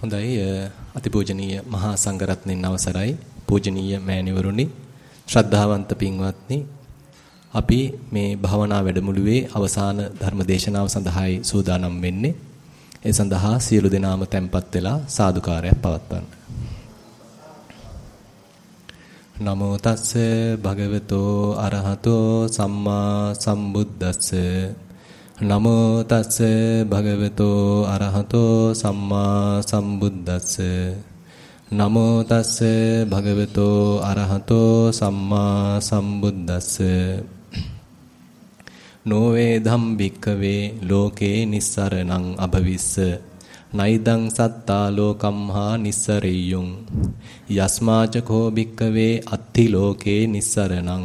හොඳයි. අතිපූජනීය මහා සංඝරත්නයන් අවසරයි. පූජනීය මෑණිවරුනි ශ්‍රද්ධාවන්ත පින්වත්නි අපි මේ භවනා වැඩමුළුවේ අවසාන ධර්ම දේශනාව සඳහායි සූදානම් වෙන්නේ. ඒ සඳහා සියලු දෙනාම tempත් වෙලා සාදුකාරයක් පවත්වන්න. නමෝ තස්ස භගවතෝ අරහතෝ සම්මා සම්බුද්දස්ස. නමෝ තස්ස භගවතෝ අරහතෝ සම්මා සම්බුද්දස්ස. නමෝ තස්ස භගවතෝ අරහතෝ සම්මා සම්බුද්දස්ස. නොවේ ධම් භික්කවේ ලෝකේ නිස්සරණං අභවිස්ස. නයිදං සත්තා ලෝකම්හා නිස්සරෙය්‍යුං. යස්මාචකෝ භික්කවේ අත්ති ලෝකේ නිස්සරණං.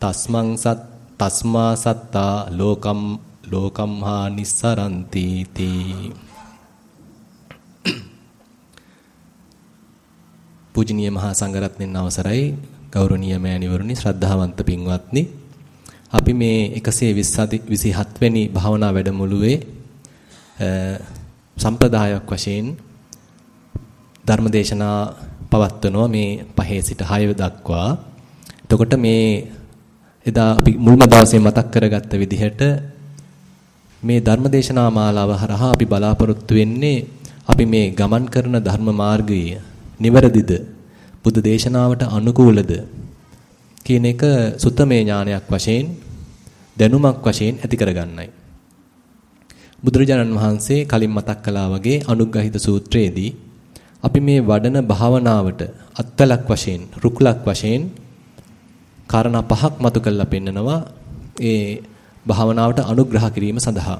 තස්මං සත් තස්මා සත්තා ලෝකම් ලෝකම්හා නිස්සරಂತಿ තී පූජනීය මහා සංඝරත්නයන් අවසරයි. ගෞරවනීය මෑණිවරුනි ශ්‍රද්ධාවන්ත පින්වත්නි. අපි මේ 127 වෙනි භාවනා වැඩමුළුවේ සම්ප්‍රදායක් වශයෙන් ධර්මදේශනා පවත්වනවා මේ පහේ සිට 6 දක්වා. එතකොට මේ එදා අපි මුල්ම දවසේ මතක් කරගත්ත විදිහට මේ ධර්මදේශනා මාලාව හරහා අපි බලාපොරොත්තු වෙන්නේ අපි මේ ගමන් කරන ධර්ම මාර්ගය නිවැරදිද? බුද්ධ දේශනාවට අනුකූලද? කියන එක සුත්තමේ ඥානයක් වශයෙන් දැනුමක් වශයෙන් ඇති කරගන්නයි. බුදුරජාණන් වහන්සේ කලින් මතක් කළා වගේ අනුග්‍රහිත සූත්‍රයේදී අපි මේ වඩන භාවනාවට අත්වලක් වශයෙන් රුකුලක් වශයෙන් කාරණා පහක් මතු කරලා පෙන්නනවා. ඒ භාවනාවට අනුග්‍රහ කිරීම සඳහා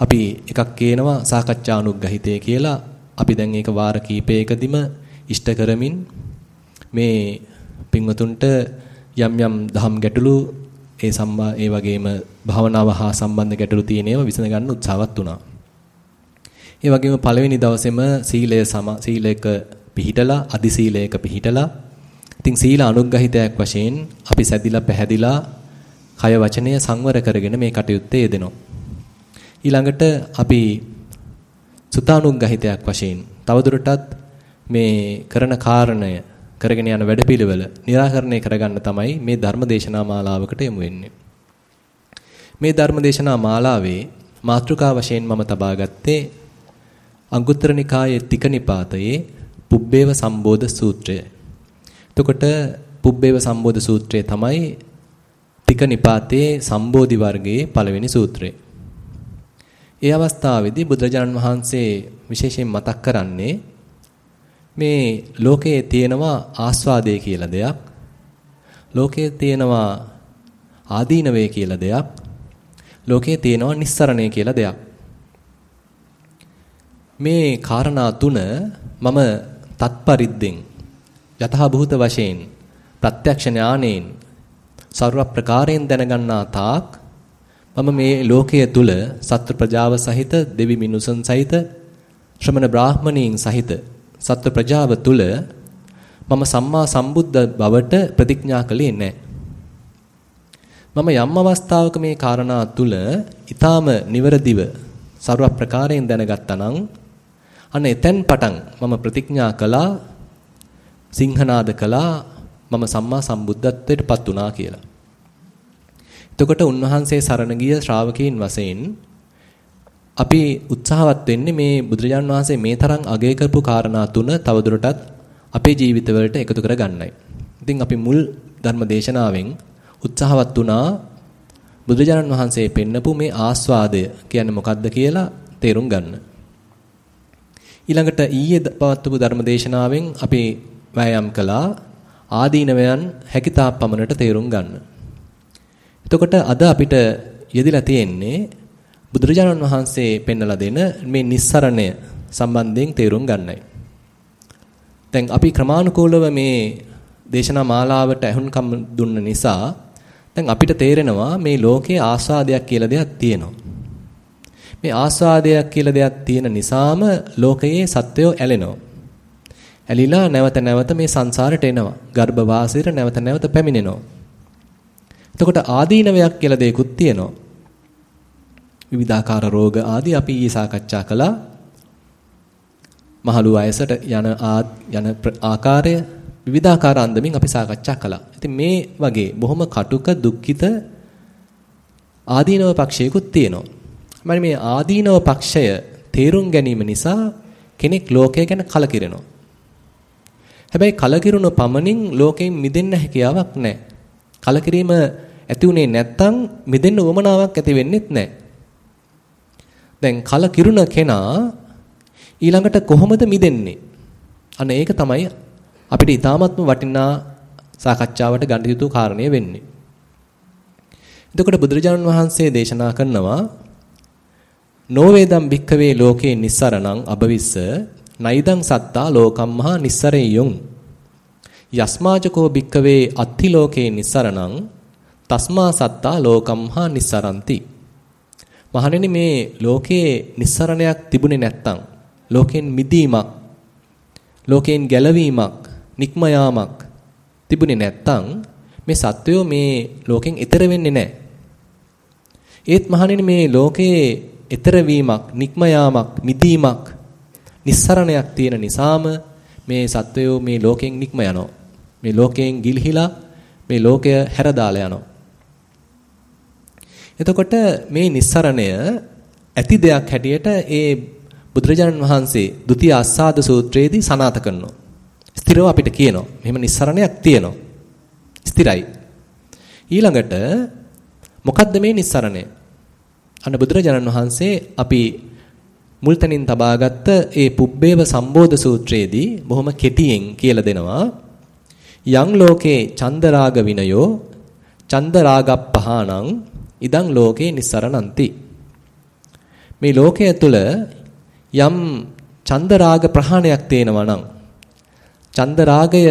අපි එකක් කියනවා සාකච්ඡා අනුග්‍රහිතය කියලා අපි දැන් ඒක වාර කීපයකදීම ඉෂ්ට කරමින් මේ පින්වතුන්ට යම් යම් දහම් ගැටලු ඒ සම්බා ඒ වගේම භාවනාව හා සම්බන්ධ ගැටලු තියෙන ඒවා විසඳ ගන්න උත්සාහවත් වුණා. ඒ වගේම පළවෙනි දවසේම සීලය සම සීලයක පිහිටලා අදි සීලයක පිහිටලා ඉතින් සීල අනුග්‍රහිතයක් වශයෙන් අපි සැදිලා පැහැදිලා කය වචනය සංවර කරගෙන මේ කටයුත්තේ යෙදෙනවා. ඊළඟට අපි සුතානුග්‍රහිතයක් වශයෙන් තවදුරටත් මේ කරන කාරණය කරගෙන යන වැඩපිළිවෙල निराකරණය කරගන්න තමයි මේ ධර්මදේශනා මාලාවකට යමු වෙන්නේ. මේ ධර්මදේශනා මාලාවේ මාතෘකා වශයෙන් මම තබා ගත්තේ අංගුත්තර නිකායේ තික නිපාතයේ පුබ්බේව සම්බෝධ සූත්‍රය. එතකොට පුබ්බේව සම්බෝධ සූත්‍රය තමයි තික නිපාතයේ සම්බෝධි වර්ගයේ පළවෙනි සූත්‍රය. ඒ අවස්ථාවේදී බුදුරජාණන් වහන්සේ විශේෂයෙන් මතක් කරන්නේ මේ ලෝකයේ තියෙනවා ආස්වාදය කියලා දෙයක්. ලෝකයේ තියෙනවා ආදීනවේ කියලා දෙයක්. ලෝකයේ තියෙනවා නිස්සරණය කියලා දෙයක්. මේ කාරණා තුන මම තත්පරිද්දෙන් යථාභූත වශයෙන් ප්‍රත්‍යක්ෂ ඥාණයෙන් සර්ව ප්‍රකාරයෙන් දැනගන්නා තාක් මම මේ ලෝකයේ තුල සත්ව ප්‍රජාව සහිත දෙවි මිනිසුන් සහිත ශ්‍රමණ බ්‍රාහ්මණීන් සහිත සත්ව ප්‍රජාව තුල මම සම්මා සම්බුද්ධ බවට ප්‍රතිඥා කළේ නැහැ. මම යම් අවස්ථාවක මේ කාරණා තුල ඊටාම නිවරදිව සර්ව ප්‍රකාරයෙන් දැනගත්තා නම් අන්න එතෙන් පටන් මම ප්‍රතිඥා කළා සිංහනාද කළා මම සම්මා සම්බුද්ධත්වයට පත් වුණා කියලා. එතකොට උන්වහන්සේ සරණ ගිය ශ්‍රාවකීන් වශයෙන් අපි උත්සාහවත් වෙන්නේ මේ බුදුරජාන් වහන්සේ මේ තරම් අගය කරපු කාරණා තුන තවදුරටත් අපේ ජීවිතවලට එකතු කර ගන්නයි. ඉතින් අපි මුල් ධර්ම දේශනාවෙන් උත්සාහවත් වුණා බුදුරජාණන් වහන්සේ පෙන්නපු මේ ආස්වාදය කියන්නේ මොකක්ද කියලා තේරුම් ගන්න. ඊළඟට ඊයේ පවත්වපු ධර්ම දේශනාවෙන් අපි වෑයම් කළා ආදීනවයන් හැකිතාක් පමණට තේරුම් ගන්න. එතකොට අද අපිට යෙදিলা තියෙන්නේ බුදුරජාණන් වහන්සේ පෙන්වලා දෙන මේ නිස්සරණය සම්බන්ධයෙන් තේරුම් ගන්නයි. දැන් අපි ක්‍රමානුකූලව මේ දේශනා මාලාවට ඇහුම්කම් දුන්න නිසා දැන් අපිට තේරෙනවා මේ ලෝකයේ ආස්වාදයක් කියලා දෙයක් තියෙනවා. මේ ආස්වාදයක් කියලා දෙයක් තියෙන නිසාම ලෝකයේ සත්වයෝ ඇලෙනවා. ඇලිලා නැවත නැවත මේ සංසාරට එනවා. ගර්භ වාසයට නැවත නැවත පැමිණෙනවා. එතකොට ආදීනවයක් කියලා දෙයක්ත් තියෙනවා. විවිධාකාර රෝග ආදී අපි ඊයේ සාකච්ඡා කළා. මහලු වයසට යන යන ආකාරය විවිධාකාර අන්දමින් අපි සාකච්ඡා කළා. ඉතින් මේ වගේ බොහොම කටුක දුක්ඛිත ආදීනව පක්ෂයකුත් තියෙනවා. මම මේ ආදීනව පක්ෂය තේරුම් ගැනීම නිසා කෙනෙක් ලෝකය ගැන කලකිරෙනවා. හැබැයි කලකිරුණු පමණින් ලෝකයෙන් මිදෙන්න හැකියාවක් නැහැ. කලකිරීම ඇති උනේ නැත්තම් මිදෙන්න උවමනාවක් ඇති වෙන්නේත් නැහැ. දැන් කලකිරුණ කෙනා ඊළඟට කොහොමද මිදෙන්නේ? අන්න ඒක තමයි අපිට ඊ타මත්ම වටිනා සාකච්ඡාවට ගන්න යුතු කාරණය වෙන්නේ. එතකොට බුදුරජාණන් වහන්සේ දේශනා කරනවා නෝවේදම් භික්ඛවේ ලෝකේ නිස්සරණං අබවිස්ස නයිදං සත්තා ලෝකම් මහා නිස්සරේයුං යස්මාජකෝ භික්ඛවේ අත්ති ලෝකේ නිස්සරණං තස්මා සත්තා ලෝකම් මහා නිස්සරಂತಿ මහණෙනි මේ ලෝකේ නිස්සරණයක් තිබුණේ නැත්තම් ලෝකෙන් මිදීමක් ලෝකෙන් ගැලවීමක් නික්ම යාමක් තිබුණේ නැත්තම් මේ සත්වයෝ මේ ලෝකෙන් ඈතර වෙන්නේ නැහැ. ඒත් මහණෙනි මේ ලෝකයේ ඈතර වීමක්, නික්ම යාමක්, මිදීමක්, නිස්සරණයක් තියෙන නිසාම මේ සත්වයෝ මේ ලෝකෙන් නික්ම යනවා. මේ ලෝකයෙන් ගිලිහිලා මේ ලෝකය හැරදාලා යනවා. එතකොට මේ නිස්සරණය ඇති දෙයක් හැටියට ඒ බුදුරජාණන් වහන්සේ ဒုတိ ය අස්සාද සූත්‍රයේදී සනාත කරනවා. ස්ථිරව අපිට කියනවා. මෙහෙම නිස්සරණයක් තියෙනවා. ස්ථිරයි. ඊළඟට මොකද්ද මේ නිස්සරණය? අන්න බුදුරජාණන් වහන්සේ අපි මුල් තැනින් තබාගත්ත ඒ පුබ්බේව සම්බෝධ සූත්‍රයේදී බොහොම කෙටියෙන් කියලා දෙනවා. යං ලෝකේ චන්දරාග විනයෝ චන්දරාගප්පහානං ඉදං ලෝකේ නිස්සරණಂತಿ මේ ලෝකය තුල යම් චන්දරාග ප්‍රහාණයක් තේනවා නම් චන්දරාගය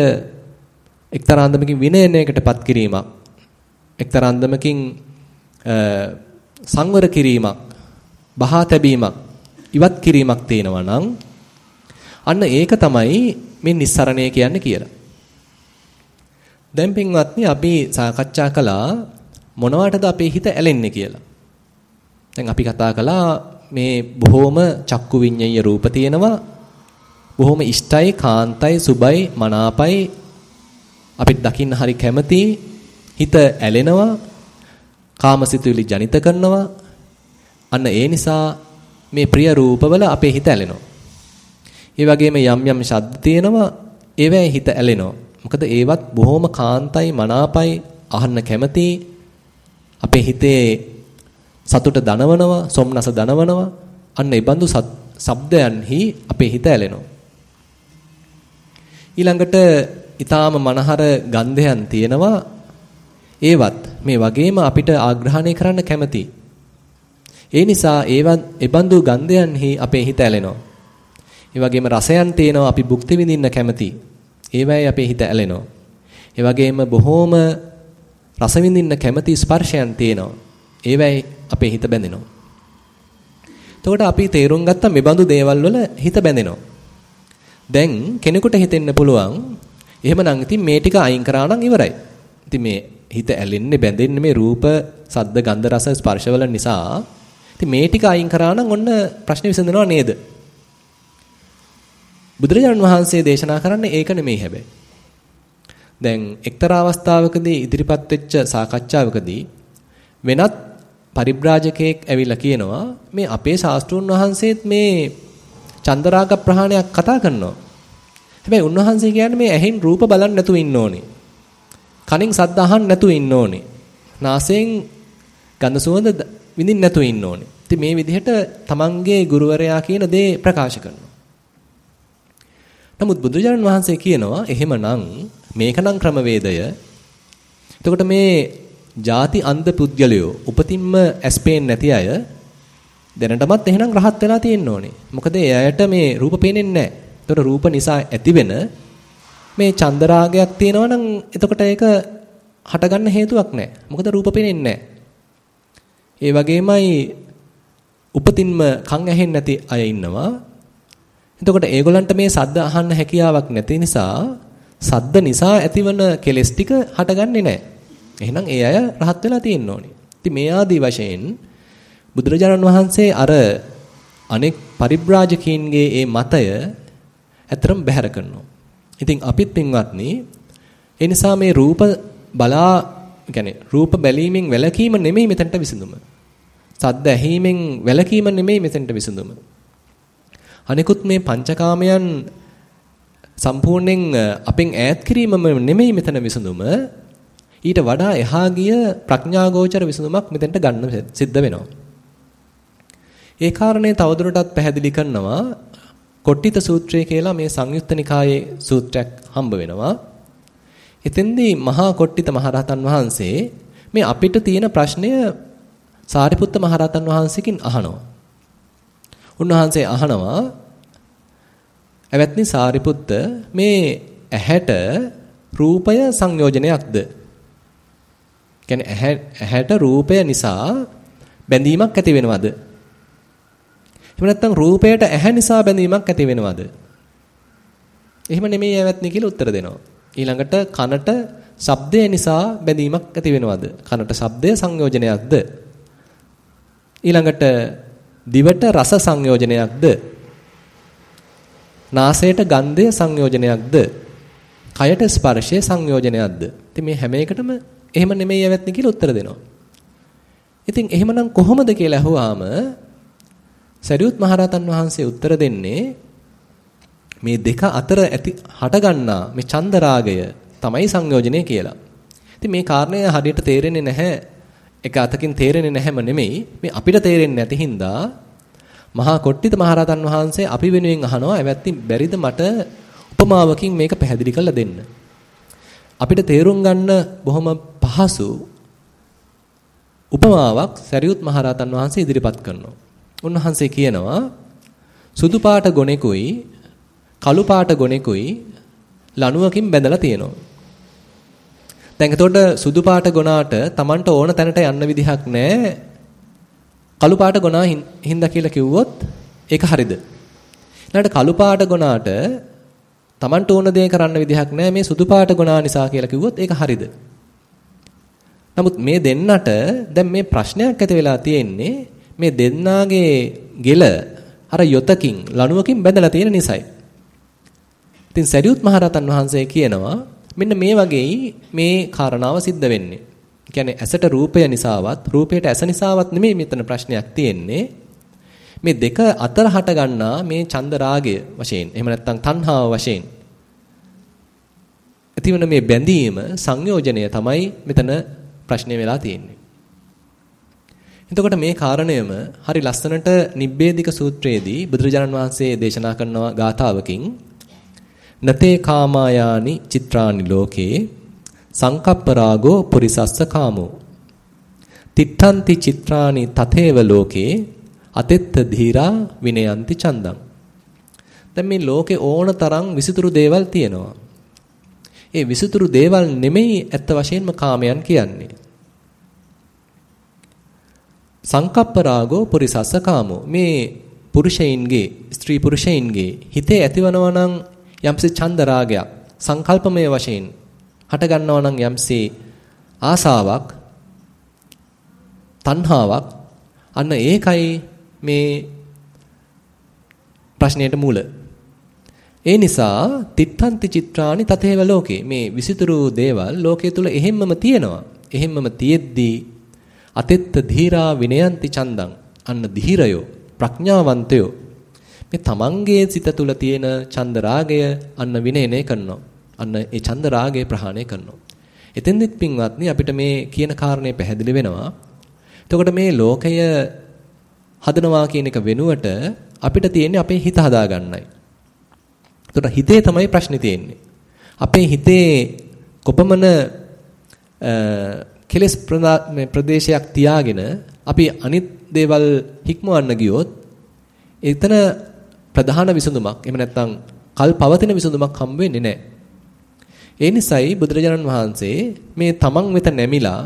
එක්තරා අන්දමකින් විනයනයකටපත් කිරීමක් එක්තරා අන්දමකින් සංවර කිරීමක් බහා තැබීමක් ඉවත් කිරීමක් තේනවා නම් අන්න ඒක තමයි මේ නිස්සරණය කියන්නේ කියලා. දැන් පින්වත්නි අපි සාකච්ඡා කළා මොනවටද අපේ හිත ඇලෙන්නේ කියලා. දැන් අපි කතා කළා මේ බොහෝම චක්කු විඤ්ඤාය රූප තියෙනවා. බොහෝම ඉෂ්ටයි, කාන්තයි, සුබයි, මනාපයි අපිට දකින්න හරි කැමති හිත ඇලෙනවා කාමසිතුවිලි ජනිත කරනවා අන්න ඒ නිසා මේ ප්‍රිය රූපවල අපේ හිත ඇලෙනවා. ඒ වගේම යම් යම් ශබ්ද තියෙනවා ඒවැයි හිත ඇලෙනවා. මොකද ඒවත් බොහොම කාන්තයි මනාපයි අහන්න කැමති. අපේ හිතේ සතුට දනවනවා සොම්නස දනවනවා. අන්න ඒ බඳු ශබ්දයන්හි අපේ හිත ඇලෙනවා. ඊළඟට ඊටාම මනහර ගන්ධයන් තියෙනවා. ඒවත් මේ වගේම අපිට ආග්‍රහණය කරන්න කැමති. ඒ නිසා ඒවත් ඒබඳු ගන්ධයන්හි අපේ හිත ඇලෙනවා. ඒ වගේම රසයන් තියෙනවා අපි භුක්ති විඳින්න කැමති. ඒවයි අපේ හිත ඇලෙනවා. ඒ වගේම බොහෝම රස විඳින්න කැමති ස්පර්ශයන් තියෙනවා. ඒවයි අපේ හිත බැඳෙනවා. එතකොට අපි තේරුම් ගත්තා මේ බඳු දේවල් වල හිත බැඳෙනවා. දැන් කෙනෙකුට හිතෙන්න පුළුවන් එහෙමනම් ඉතින් මේ ටික අයින් කරා නම් ඉවරයි. ඉතින් මේ හිත ඇලෙන්නේ බැඳෙන්නේ මේ රූප, සද්ද, ගන්ධ, රස, ස්පර්ශවල නිසා. ඉතින් මේ ටික අයින් කරා නම් ඔන්න ප්‍රශ්නේ විසඳනවා නේද? බුදුරජාණන් වහන්සේ දේශනා කරන්නේ ඒක නෙමෙයි හැබැයි. දැන් එක්තරා අවස්ථාවකදී ඉදිරිපත් වෙච්ච සාකච්ඡාවකදී වෙනත් පරිබ්‍රාජකයෙක් ඇවිල්ලා කියනවා මේ අපේ ශාස්ත්‍රූන් වහන්සේත් මේ චන්දරාග ප්‍රහාණයක් කතා කරනවා. හැබැයි උන්වහන්සේ කියන්නේ මේ ඇහෙන් රූප බලන්න නැතුව ඉන්න ඕනේ. කනින් සද්ද අහන්න නැතුව ඉන්න ඕනේ. නාසයෙන් ගඳ සුවඳ විඳින්න නැතුව ඉන්න ඕනේ. ඉතින් මේ විදිහට තමන්ගේ ගුරුවරයා කියන දේ ප්‍රකාශ කරනවා. නමුත් බුදුරජාණන් වහන්සේ කියනවා එහෙමනම් මේකනම් ක්‍රමවේදය. එතකොට මේ ಜಾති අන්ධ පුද්ගලයෝ උපතින්ම ඇස්පේන් නැති අය දැනටමත් එහෙනම් රහත් වෙලා තියෙන්න ඕනේ. මොකද ඒ අයට මේ රූප පේන්නේ නැහැ. එතකොට රූප නිසා ඇතිවෙන මේ චන්දරාගයක් තියෙනවා නම් එතකොට ඒක හටගන්න හේතුවක් නැහැ. මොකද රූප පේන්නේ නැහැ. ඒ වගේමයි උපතින්ම කන් ඇහෙන්නේ නැති අය ඉන්නවා. එතකොට ඒගොල්ලන්ට මේ සද්ද අහන්න හැකියාවක් නැති නිසා සද්ද නිසා ඇතිවන කෙලෙස් ටික හටගන්නේ නැහැ. එහෙනම් ඒ අය රහත් වෙලා තියෙන්න ඕනේ. ඉතින් මේ ආදී වශයෙන් බුදුරජාණන් වහන්සේ අර අනෙක් පරිබ්‍රාජකීන්ගේ මේ මතය ඇත්තරම බැහැර කරනවා. ඉතින් අපිත් පින්වත්නි ඒ නිසා මේ රූප බලා يعني රූප බැලීමෙන් වැළකීම නෙමෙයි මෙතනට විසඳුම. සද්ද ඇහිීමෙන් වැළකීම නෙමෙයි මෙතනට විසඳුම. අනිකුත් මේ පංචකාමයන් සම්පූර්ණයෙන් අපෙන් ඈත් කිරීමම නෙමෙයි මෙතන විසඳුම. ඊට වඩා එහා ගිය ප්‍රඥාගෝචර විසඳුමක් මෙතෙන්ට ගන්න සිද්ධ වෙනවා. ඒ කාරණේ තවදුරටත් පැහැදිලි කරනවා කොට්ටිත සූත්‍රය කියලා මේ සංයුත්ත නිකායේ සූත්‍රයක් හම්බ වෙනවා. එතෙන්දී මහා කොට්ටිත මහරහතන් වහන්සේ මේ අපිට තියෙන ප්‍රශ්නය සාරිපුත්ත මහරහතන් වහන්සේකින් අහනවා. උන්වහන්සේ අහනවා "එවත්නි සාරිපුත්ත මේ ඇහැට රූපය සංයෝජනයක්ද?" කියන්නේ ඇහැට රූපය නිසා බැඳීමක් ඇති වෙනවද? එහෙම නැත්නම් රූපයට ඇහැ නිසා බැඳීමක් ඇති වෙනවද? එහෙම නෙමෙයි ඇවත්නි කියලා උත්තර දෙනවා. ඊළඟට කනට ශබ්දය නිසා බැඳීමක් ඇති වෙනවද? කනට ශබ්දය සංයෝජනයක්ද? ඊළඟට දිවට රස සංයෝජනයක්ද? නාසයට ගන්ධය සංයෝජනයක්ද? කයට ස්පර්ශය සංයෝජනයක්ද? ඉතින් මේ හැම එකටම එහෙම නෙමෙයි ඇවැත්නි කියලා උත්තර දෙනවා. ඉතින් එහෙමනම් කොහොමද කියලා අහුවාම සරියුත් මහරහතන් වහන්සේ උත්තර දෙන්නේ මේ දෙක අතර ඇති හටගන්නා මේ චන්ද රාගය තමයි සංයෝජනය කියලා. ඉතින් මේ කාරණය හරියට තේරෙන්නේ නැහැ. එක අතකින් තේරෙන්නේ නැහැම නෙමෙයි. මේ අපිට තේරෙන්නේ නැති හින්දා මහා කොට්ටිත මහරහතන් වහන්සේ අපි වෙනුවෙන් අහනවා "එවැත්ති බැරිද මට උපමාවකින් මේක පැහැදිලි කරලා දෙන්න?" අපිට තේරුම් ගන්න බොහොම පහසු උපමාවක් සරියුත් මහරහතන් වහන්සේ ඉදිරිපත් කරනවා. උන්වහන්සේ කියනවා සුදු පාට ගොනෙකුයි කළු පාට ගොනෙකුයි ලණුවකින් බැඳලා තියෙනවා. දැන් එතකොට සුදු පාට ගොනාට Tamanට ඕන තැනට යන්න විදිහක් නැහැ. කළු පාට ගොනා හින්දා කියලා කිව්වොත් ඒක හරිද? ඊළඟට කළු පාට ගොනාට Tamanට ඕන දේ කරන්න විදිහක් නැහැ මේ සුදු පාට ගුණා නිසා කියලා කිව්වොත් ඒක හරිද? නමුත් මේ දෙන්නට දැන් මේ ප්‍රශ්නයක් ඇති වෙලා තියෙන්නේ මේ දෙන්නාගේ ගෙල අර යොතකින් ලණුවකින් බැඳලා තියෙන නිසායි. ඉතින් සරියුත් මහරහතන් වහන්සේ කියනවා මෙන්න මේ වගේයි මේ කාරණාව සිද්ධ වෙන්නේ. කියන්නේ ඇසට රූපය නිසාවත් රූපයට ඇස නිසාවත් නෙමෙයි මෙතන ප්‍රශ්නයක් තියෙන්නේ. මේ දෙක අතර හට ගන්නා මේ චන්ද රාගය වශයෙන් එහෙම නැත්නම් තණ්හාව වශයෙන් ඇතිවන මේ බැඳීම සංයෝජනය තමයි මෙතන ප්‍රශ්නේ වෙලා තියෙන්නේ. එතකොට මේ කාරණයම හරි ලස්සනට නිබ්බේධික සූත්‍රයේදී බුදුරජාණන් වහන්සේ දේශනා කරනවා ගාථාවකින් නතේ කාමායානි චිත්‍රානි ලෝකේ සංකප්ප රාගෝ පුරිසස්ස කාමෝ තිත්තන්ති චිත්‍රානි තතේව ලෝකේ අතෙත්ත ධීරා විනයන්ති චන්දං. දැන් මේ ලෝකේ ඕන තරම් විසිතුරු දේවල් තියෙනවා. ඒ විසිතුරු දේවල් නෙමෙයි ඇත්ත වශයෙන්ම කාමයන් කියන්නේ. සංකප්ප රාගෝ පුරිසස්ස කාමෝ මේ පුරුෂයින්ගේ ස්ත්‍රී පුරුෂයින්ගේ හිතේ ඇතිවනවා නම් යම්සේ ඡන්ද රාගයක් සංකල්පමය වශයෙන් හට ගන්නවා නම් යම්සේ ආසාවක් තණ්හාවක් අන්න ඒකයි මේ ප්‍රශ්නයට මූල. ඒ නිසා තිත්තන්ති චිත්‍රානි තතේව ලෝකේ මේ විසිතුරු දේවල් ලෝකයේ තුල එහෙම්මම තියෙනවා. එහෙම්මම තියෙද්දී අතෙත්ත ධීරා විනයන්ති චන්දං අන්න ධීරයෝ ප්‍රඥාවන්තයෝ මේ තමන්ගේ සිත තුල තියෙන චන්ද රාගය අන්න විනයනය කරනවා. අන්න ඒ චන්ද රාගය ප්‍රහාණය කරනවා. එතෙන්දිත් පින්වත්නි අපිට මේ කියන කාරණේ පැහැදිලි වෙනවා. එතකොට මේ ලෝකය හදනවා කියන එක වෙනුවට අපිට තියෙන්නේ අපේ හිත හදාගන්නයි. එතකොට හිතේ තමයි ප්‍රශ්නේ තියෙන්නේ. අපේ හිතේ කොපමණ කෙලස් ප්‍රදේශයක් තියාගෙන අපි අනිත් දේවල් හික්මවන්න ගියොත් එතන ප්‍රධාන විසඳුමක් එහෙම නැත්නම් කල් පවතින විසඳුමක් හම් වෙන්නේ නැහැ. ඒ නිසායි බුදුරජාණන් වහන්සේ මේ තමන් වෙත නැමිලා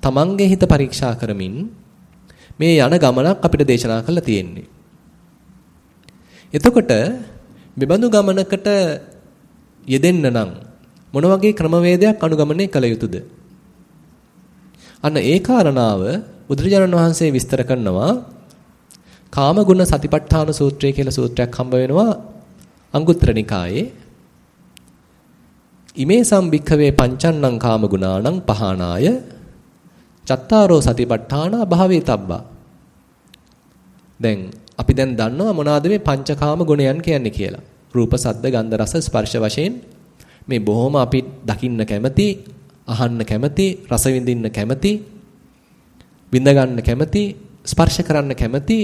තමන්ගේ හිත පරීක්ෂා කරමින් මේ යන ගමනක් අපිට දේශනා කරලා තියෙන්නේ. එතකොට මෙබඳු ගමනකට යෙදෙන්න නම් මොන වගේ ක්‍රමවේදයක් අනුගමනය කළ යුතුද? අන්න ඒ කාරණාව බුදුරජාණන් වහන්සේ විස්තර කරනවා කාමගුණ සතිපට්ඨාන සූත්‍රය කියලා සූත්‍රයක් හම්බ වෙනවා අංගුත්තර නිකායේ ඉමේ සම්භික්ඛවේ පංචන්නං කාම ගුණාණං පහනාය. චත්තාරෝ සතිපට්ඨාන භාවේ තබ්බා. දැන් අපි දැන් දන්නවා මොනවාද මේ පංචකාම ගුණයන් කියන්නේ කියලා. රූප සද්ද ගන්ධ රස ස්පර්ශ වශයෙන් මේ බොහොම අපි දකින්න කැමති අහන්න කැමති රස විඳින්න කැමති විඳ ගන්න කැමති ස්පර්ශ කරන්න කැමති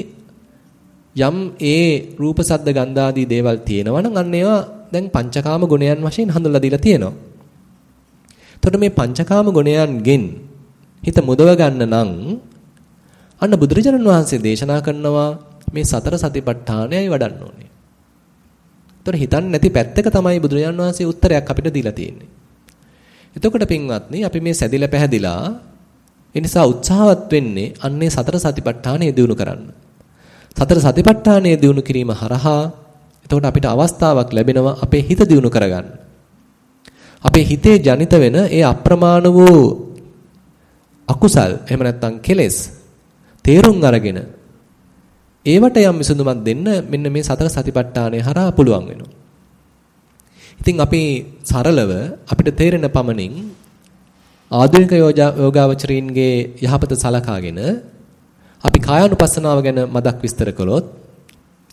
යම් ඒ රූප සද්ද ගන්ධ ආදී දේවල් තියෙනවා නම් අන්න ඒවා දැන් පංචකාම ගුණයන් වශයෙන් හඳුන්ලා දීලා තියෙනවා. එතකොට මේ පංචකාම ගුණයන්ගෙන් හිත මුදව ගන්න නම් අන්න බුදුරජාණන් වහන්සේ දේශනා කරනවා මේ සතර සතිපට්ඨානයයි වඩන්න ඕනේ. එතකොට හිතන්නේ නැති පැත්තක තමයි බුදුරජාණන් වහන්සේ උත්තරයක් අපිට දීලා තියෙන්නේ. එතකොට පින්වත්නි අපි මේ සැදිලා පැහැදිලා ඒ නිසා උත්සාහවත් වෙන්නේ අන්නේ සතර සතිපට්ඨානය දිනු කරන්න. සතර සතිපට්ඨානය දිනු කිරීම හරහා එතකොට අපිට අවස්ථාවක් ලැබෙනවා අපේ හිත දිනු කරගන්න. අපේ හිතේ ජනිත වෙන ඒ අප්‍රමාණ වූ අකුසල් එහෙම නැත්නම් කෙලෙස් තේරුම් අරගෙන ඒවට යම් විසඳුමක් දෙන්න මෙන්න මේ සතර සතිපට්ඨානය හරහා පුළුවන් වෙනවා. ඉතින් අපි සරලව අපිට තේරෙන පමණින් ආධුනික යෝගාවචරීන්ගේ යහපත සලකාගෙන අපි කායානුපස්සනාව ගැන මදක් විස්තර කළොත්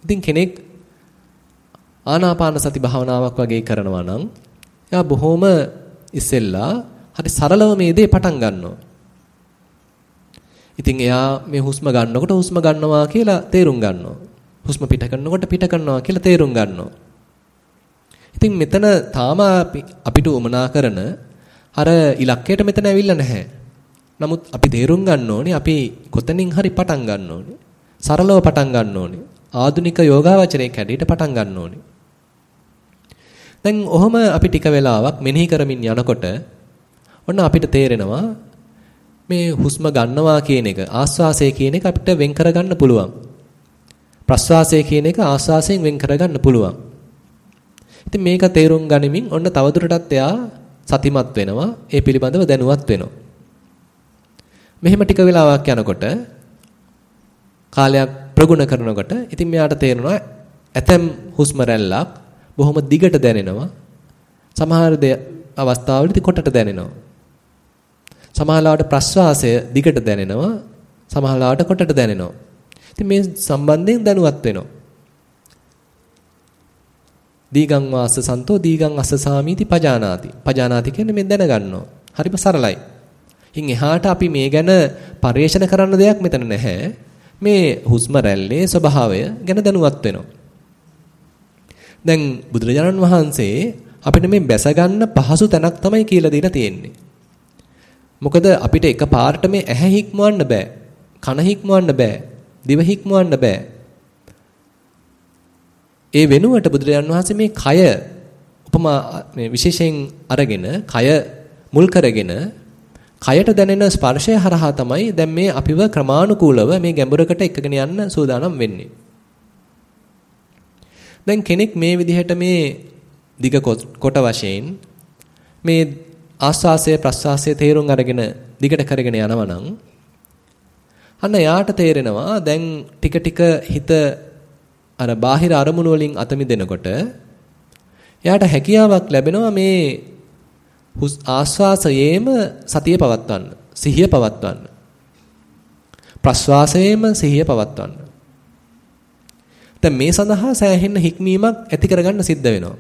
ඉතින් කෙනෙක් ආනාපාන සති භාවනාවක් වගේ කරනවා නම් එයා බොහොම ඉස්සෙල්ලා හරි සරලව මේ දේ පටන් ගන්නවා. ඉතින් එයා මේ හුස්ම ගන්නකොට හුස්ම ගන්නවා කියලා තේරුම් ගන්නවා. හුස්ම පිට කරනකොට පිට කරනවා කියලා තේරුම් ගන්නවා. ඉතින් මෙතන තාම අපිට උමනා කරන අර ඉලක්කයට මෙතන ඇවිල්ලා නැහැ. නමුත් අපි තේරුම් ගන්න ඕනේ අපි කොතනින් හරි පටන් ගන්න ඕනේ. සරලව පටන් ගන්න ඕනේ. ආධුනික යෝගාවචරයේ කැඩීට පටන් ගන්න ඕනේ. දැන් ඔහොම අපි ටික වෙලාවක් මෙනෙහි කරමින් යනකොට ඔන්න අපිට තේරෙනවා මේ හුස්ම ගන්නවා කියන එක ආස්වාසය කියන එක අපිට වෙන් කරගන්න පුළුවන්. ප්‍රස්වාසය කියන එක ආස්වාසයෙන් වෙන් කරගන්න පුළුවන්. ඉතින් මේක තේරුම් ගනිමින් ඔන්න තවදුරටත් එයා සතිමත් වෙනවා. ඒ පිළිබඳව දැනුවත් වෙනවා. මෙහෙම ටික වෙලාවක් යනකොට කාලයක් ප්‍රගුණ කරනකොට ඉතින් මෙයාට තේරෙනවා ඇතැම් හුස්ම රැල්ලක් බොහොම දිගට දැනෙනවා. සමහර අවස්ථාවලදී කොටට දැනෙනවා. සමහරවිට ප්‍රස්වාසය දිගට දැනෙනවා. සමහරවිට කොටට දැනෙනවා. ඉතින් මේ සම්බන්ධයෙන් දැනුවත් වෙනවා. දීගං වාස සන්තෝ දීගං අස්ස සාමීති පජානාති. පජානාති කියන්නේ මේ දැනගන්නවා. හරිම සරලයි. ඉන් එහාට අපි මේ ගැන පරිශන කරන්න දෙයක් මෙතන නැහැ. මේ හුස්ම රැල්ලේ ස්වභාවය ගැන දැනුවත් වෙනවා. දැන් බුදුරජාණන් වහන්සේ අපිට මේ බැස ගන්න පහසු තැනක් තමයි කියලා දීලා තියෙන්නේ. මොකද අපිට එකපාරට මේ ඇහැ හික්මවන්න බෑ. කන හික්මවන්න බෑ. දිව හික්මවන්න බෑ. ඒ වෙනුවට බුදුරජාණන් වහන්සේ මේ කය උපමා මේ විශේෂයෙන් අරගෙන කය මුල් කරගෙන කයට දැනෙන ස්පර්ශය හරහා තමයි දැන් මේ අපිව ක්‍රමානුකූලව මේ ගැඹුරකට එකගෙන යන්න සූදානම් වෙන්නේ. දැන් කෙනෙක් මේ විදිහට මේ දිග කොට වශයෙන් මේ ආස්වාසය ප්‍රස්වාසය තේරුම් අරගෙන දිගට කරගෙන යනවා නම් අන්න යාට තේරෙනවා දැන් ටික ටික හිත අර බාහිර අරමුණු වලින් අත මිදෙනකොට එයාට හැකියාවක් ලැබෙනවා මේ ආස්වාසයේම සතිය පවත්වන්න සිහිය පවත්වන්න. ප්‍රස්වාසයේම සිහිය පවත්වන්න. දැන් මේ සඳහා සෑහෙන හික්මීමක් ඇති කරගන්න සිද්ධ වෙනවා.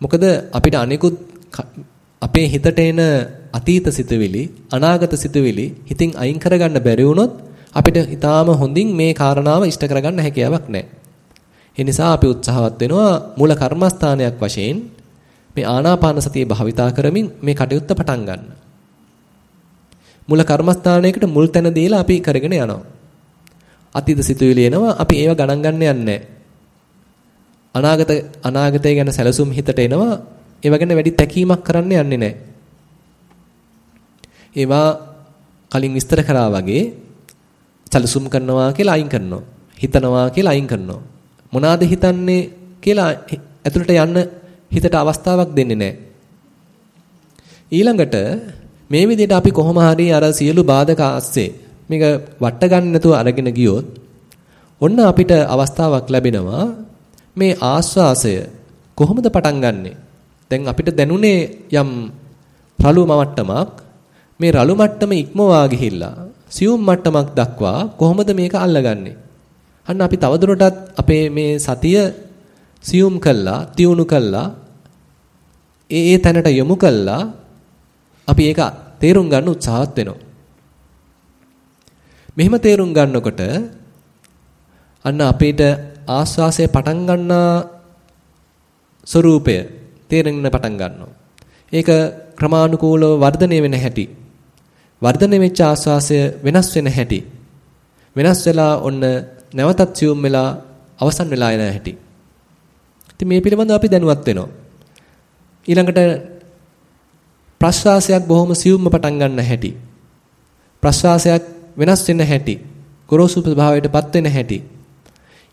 මොකද අපිට අනිකුත් අපේ හිතට එන අතීත සිතුවිලි අනාගත සිතුවිලි හිතින් අයින් කරගන්න බැරි වුණොත් අපිට ඊටාම හොඳින් මේ කාරණාව ඉෂ්ට කරගන්න හැකියාවක් නැහැ. ඒ නිසා අපි උත්සාහවත් වෙනවා මූල කර්මස්ථානයක් වශයෙන් මේ ආනාපාන සතිය භාවිතා කරමින් මේ කටයුත්ත පටන් ගන්න. මූල කර්මස්ථානයකට මුල් තැන දීලා අපි කරගෙන යනවා. අතීත සිතුවිලි එනවා අපි ඒව ගණන් ගන්න යන්නේ අනාගත අනාගතය ගැන සැලසුම් හිතට එනවා ඒව ගැන වැඩි තැකීමක් කරන්න යන්නේ නැහැ. ඒවා කලින් විස්තර කරා වගේ සැලසුම් කරනවා කියලා අයින් කරනවා. හිතනවා කියලා අයින් කරනවා. මොනවාද හිතන්නේ කියලා ඇතුළට යන්න හිතට අවස්ථාවක් දෙන්නේ නැහැ. ඊළඟට මේ විදිහට අපි කොහොම හරි අර සියලු බාධක ආස්සේ මේක වට ගන්න නැතුව අරගෙන ගියොත් ඔන්න අපිට අවස්ථාවක් ලැබෙනවා මේ ආස්වාසය කොහොමද පටන් ගන්නෙ? දැන් අපිට දැනුනේ යම් රළු මට්ටමක් මේ රළු මට්ටම ඉක්මවා ගිහිල්ලා සියුම් මට්ටමක් දක්වා කොහොමද මේක අල්ලගන්නේ? අන්න අපි තවදුරටත් අපේ මේ සතිය සියුම් කළා, තියුණු කළා, ඒ ඒ තැනට යොමු කළා අපි ඒක තේරුම් ගන්න උත්සාහත් වෙනවා. මෙහෙම තේරුම් ගන්නකොට අන්න අපිට ආස්වාසය පටන් ගන්නා ස්වરૂපය තේරෙන්න පටන් ගන්නවා. ඒක ක්‍රමානුකූලව වර්ධනය වෙන හැටි. වර්ධනය වෙච්ච ආස්වාසය වෙනස් වෙන හැටි. වෙනස් වෙලා ඔන්න නැවතත් සියුම් වෙලා අවසන් වෙලා යන හැටි. ඉතින් මේ පිළිබඳව අපි දැනුවත් වෙනවා. ඊළඟට ප්‍රශ්වාසයක් බොහොම සියුම්ම පටන් ගන්න හැටි. ප්‍රශ්වාසයක් වෙනස් වෙන හැටි. ගොරෝසු ස්වභාවයටපත් වෙන හැටි.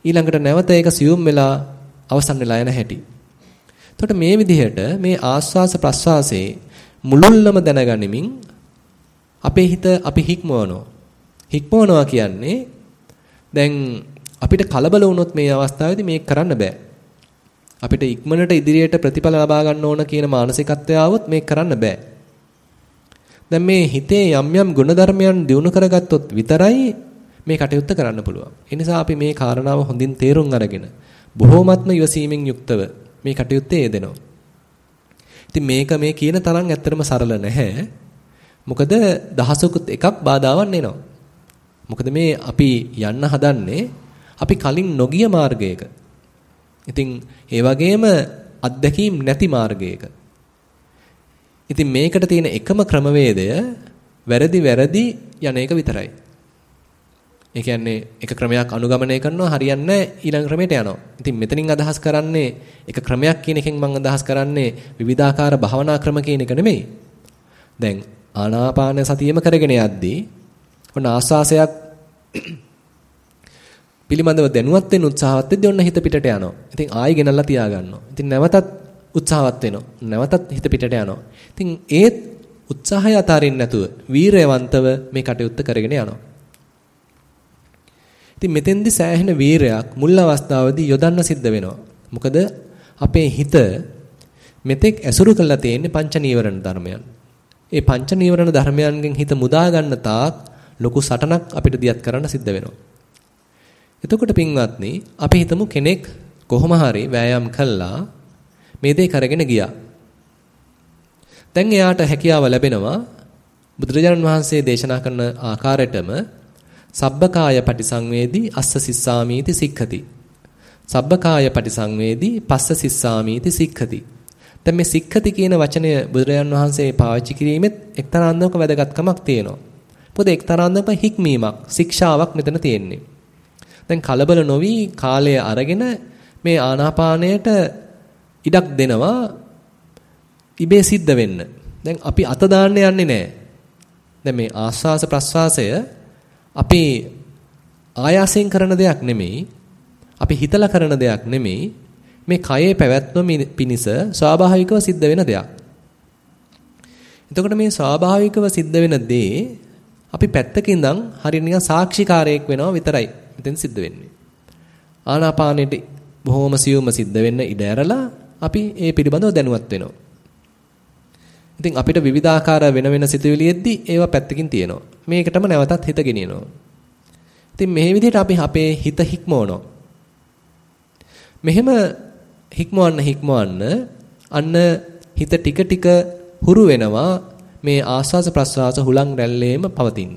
ඊළඟට නැවත ඒක සියුම් වෙලා අවසන් වෙලා යන හැටි. එතකොට මේ විදිහට මේ ආස්වාස ප්‍රස්වාසයේ මුලුල්ලම දැනගනිමින් අපේ හිත අපි හික්මවනවා. හික්මවනවා කියන්නේ දැන් අපිට කලබල වුණොත් මේ අවස්ථාවේදී මේක කරන්න බෑ. අපිට ඉක්මනට ඉදිරියට ප්‍රතිඵල ලබා ගන්න ඕන කියන මානසිකත්වය આવොත් මේක කරන්න බෑ. දැන් මේ හිතේ යම් යම් ගුණධර්මයන් දිනු කරගත්තොත් විතරයි මේ කටයුත්ත කරන්න පුළුවන්. ඒ නිසා අපි මේ කාරණාව හොඳින් තේරුම් අරගෙන බොහෝමත්ම ඉවසීමෙන් යුක්තව මේ කටයුත්තේ යෙදෙනවා. ඉතින් මේක මේ කියන තරම් ඇත්තටම සරල නැහැ. මොකද දහසකුත් එකක් බාධාවන් එනවා. මොකද මේ අපි යන්න හදන්නේ අපි කලින් නොගිය මාර්ගයක. ඉතින් ඒ වගේම අත්දැකීම් නැති මාර්ගයක. ඉතින් මේකට තියෙන එකම ක්‍රමවේදය වැරදි වැරදි යන එක විතරයි. ඒ කියන්නේ එක ක්‍රමයක් අනුගමනය කරනවා හරියන්නේ ඊළඟ ක්‍රමයට යනවා. ඉතින් මෙතනින් අදහස් කරන්නේ එක ක්‍රමයක් කියන එකෙන් මම අදහස් කරන්නේ විවිධාකාර භවනා ක්‍රම කියන එක නෙමෙයි. දැන් ආනාපාන සතියෙම කරගෙන යද්දී ඔන්න ආස්වාසයක් පිළිබඳව දැනුවත් වෙන්න උත්සාහවත් වෙද්දී ඔන්න හිත පිටට යනවා. ඉතින් ආයෙ ගෙනල්ලා තියාගන්නවා. ඉතින් නැවතත් උත්සාහවත් වෙනවා. නැවතත් හිත පිටට යනවා. ඉතින් ඒත් උත්සාහය අතාරින්න නැතුව වීරයවන්තව මේ කටයුත්ත කරගෙන යනවා. ඉතින් මෙතෙන්දි සෑහෙන වීරයක් මුල් අවස්ථාවේදී යොදන්න සිද්ධ වෙනවා. මොකද අපේ හිත මෙතෙක් ඇසුරු කරලා තියෙන්නේ පංච නීවරණ ධර්මයන්. ඒ පංච නීවරණ ධර්මයන්ගෙන් හිත මුදා ගන්න තාක් ලොකු සටනක් අපිට දියත් කරන්න සිද්ධ වෙනවා. එතකොට පින්වත්නි අපි හිතමු කෙනෙක් කොහොම හරි වෑයම් කළා මේ දේ කරගෙන ගියා. දැන් එයාට හැකියාව ලැබෙනවා බුදුරජාණන් වහන්සේ දේශනා කරන ආකාරයටම සබ්බකාය පටිසංවේදී අස්ස සිස්සාමීති සික්ඛති. සබ්බකාය පටිසංවේදී පස්ස සිස්සාමීති සික්ඛති. දැන් මේ සික්ඛති කියන වචනය බුදුරජාන් වහන්සේ පාවිච්චි කිරීමෙත් එක්තරා අන්දමක වැදගත්කමක් තියෙනවා. පොද එක්තරා අන්දමක හික්මීමක්, ශික්ෂාවක් මෙතන තියෙන්නේ. දැන් කලබල නොවි කාලය අරගෙන මේ ආනාපානයට ඉඩක් දෙනවා ඉබේ සිද්ධ වෙන්න. දැන් අපි අත දාන්න යන්නේ නැහැ. දැන් මේ ආස්වාස ප්‍රස්වාසය අපි ආයාසයෙන් කරන දෙයක් නෙමෙයි. අපි හිතලා කරන දෙයක් නෙමෙයි. මේ කයේ පැවැත්ම පිනිස ස්වාභාවිකව සිද්ධ වෙන දෙයක්. එතකොට මේ ස්වාභාවිකව සිද්ධ වෙන දේ අපි පැත්තකින් ඉඳන් හරිය නිකන් සාක්ෂිකාරයක් වෙනවා විතරයි. මෙතෙන් සිද්ධ වෙන්නේ. ආනාපානෙට බොහොම සියුම්ම සිද්ධ වෙන්න ඉඩ ඇරලා අපි ඒ පිළිබඳව දැනුවත් වෙනවා. ඉතින් අපිට විවිධාකාර වෙන වෙන සිතුවිලි එද්දි ඒවා පැත්තකින් තියෙනවා. මේකටම නැවතත් හිත ගෙනියනවා. ඉතින් මේ විදිහට අපි අපේ හිත හික්මවනවා. මෙහෙම හික්මවන්න හික්මවන්න අන්න හිත ටික ටික හුරු වෙනවා මේ ආස්වාස ප්‍රස්වාස හුලං රැල්ලේම පවතින.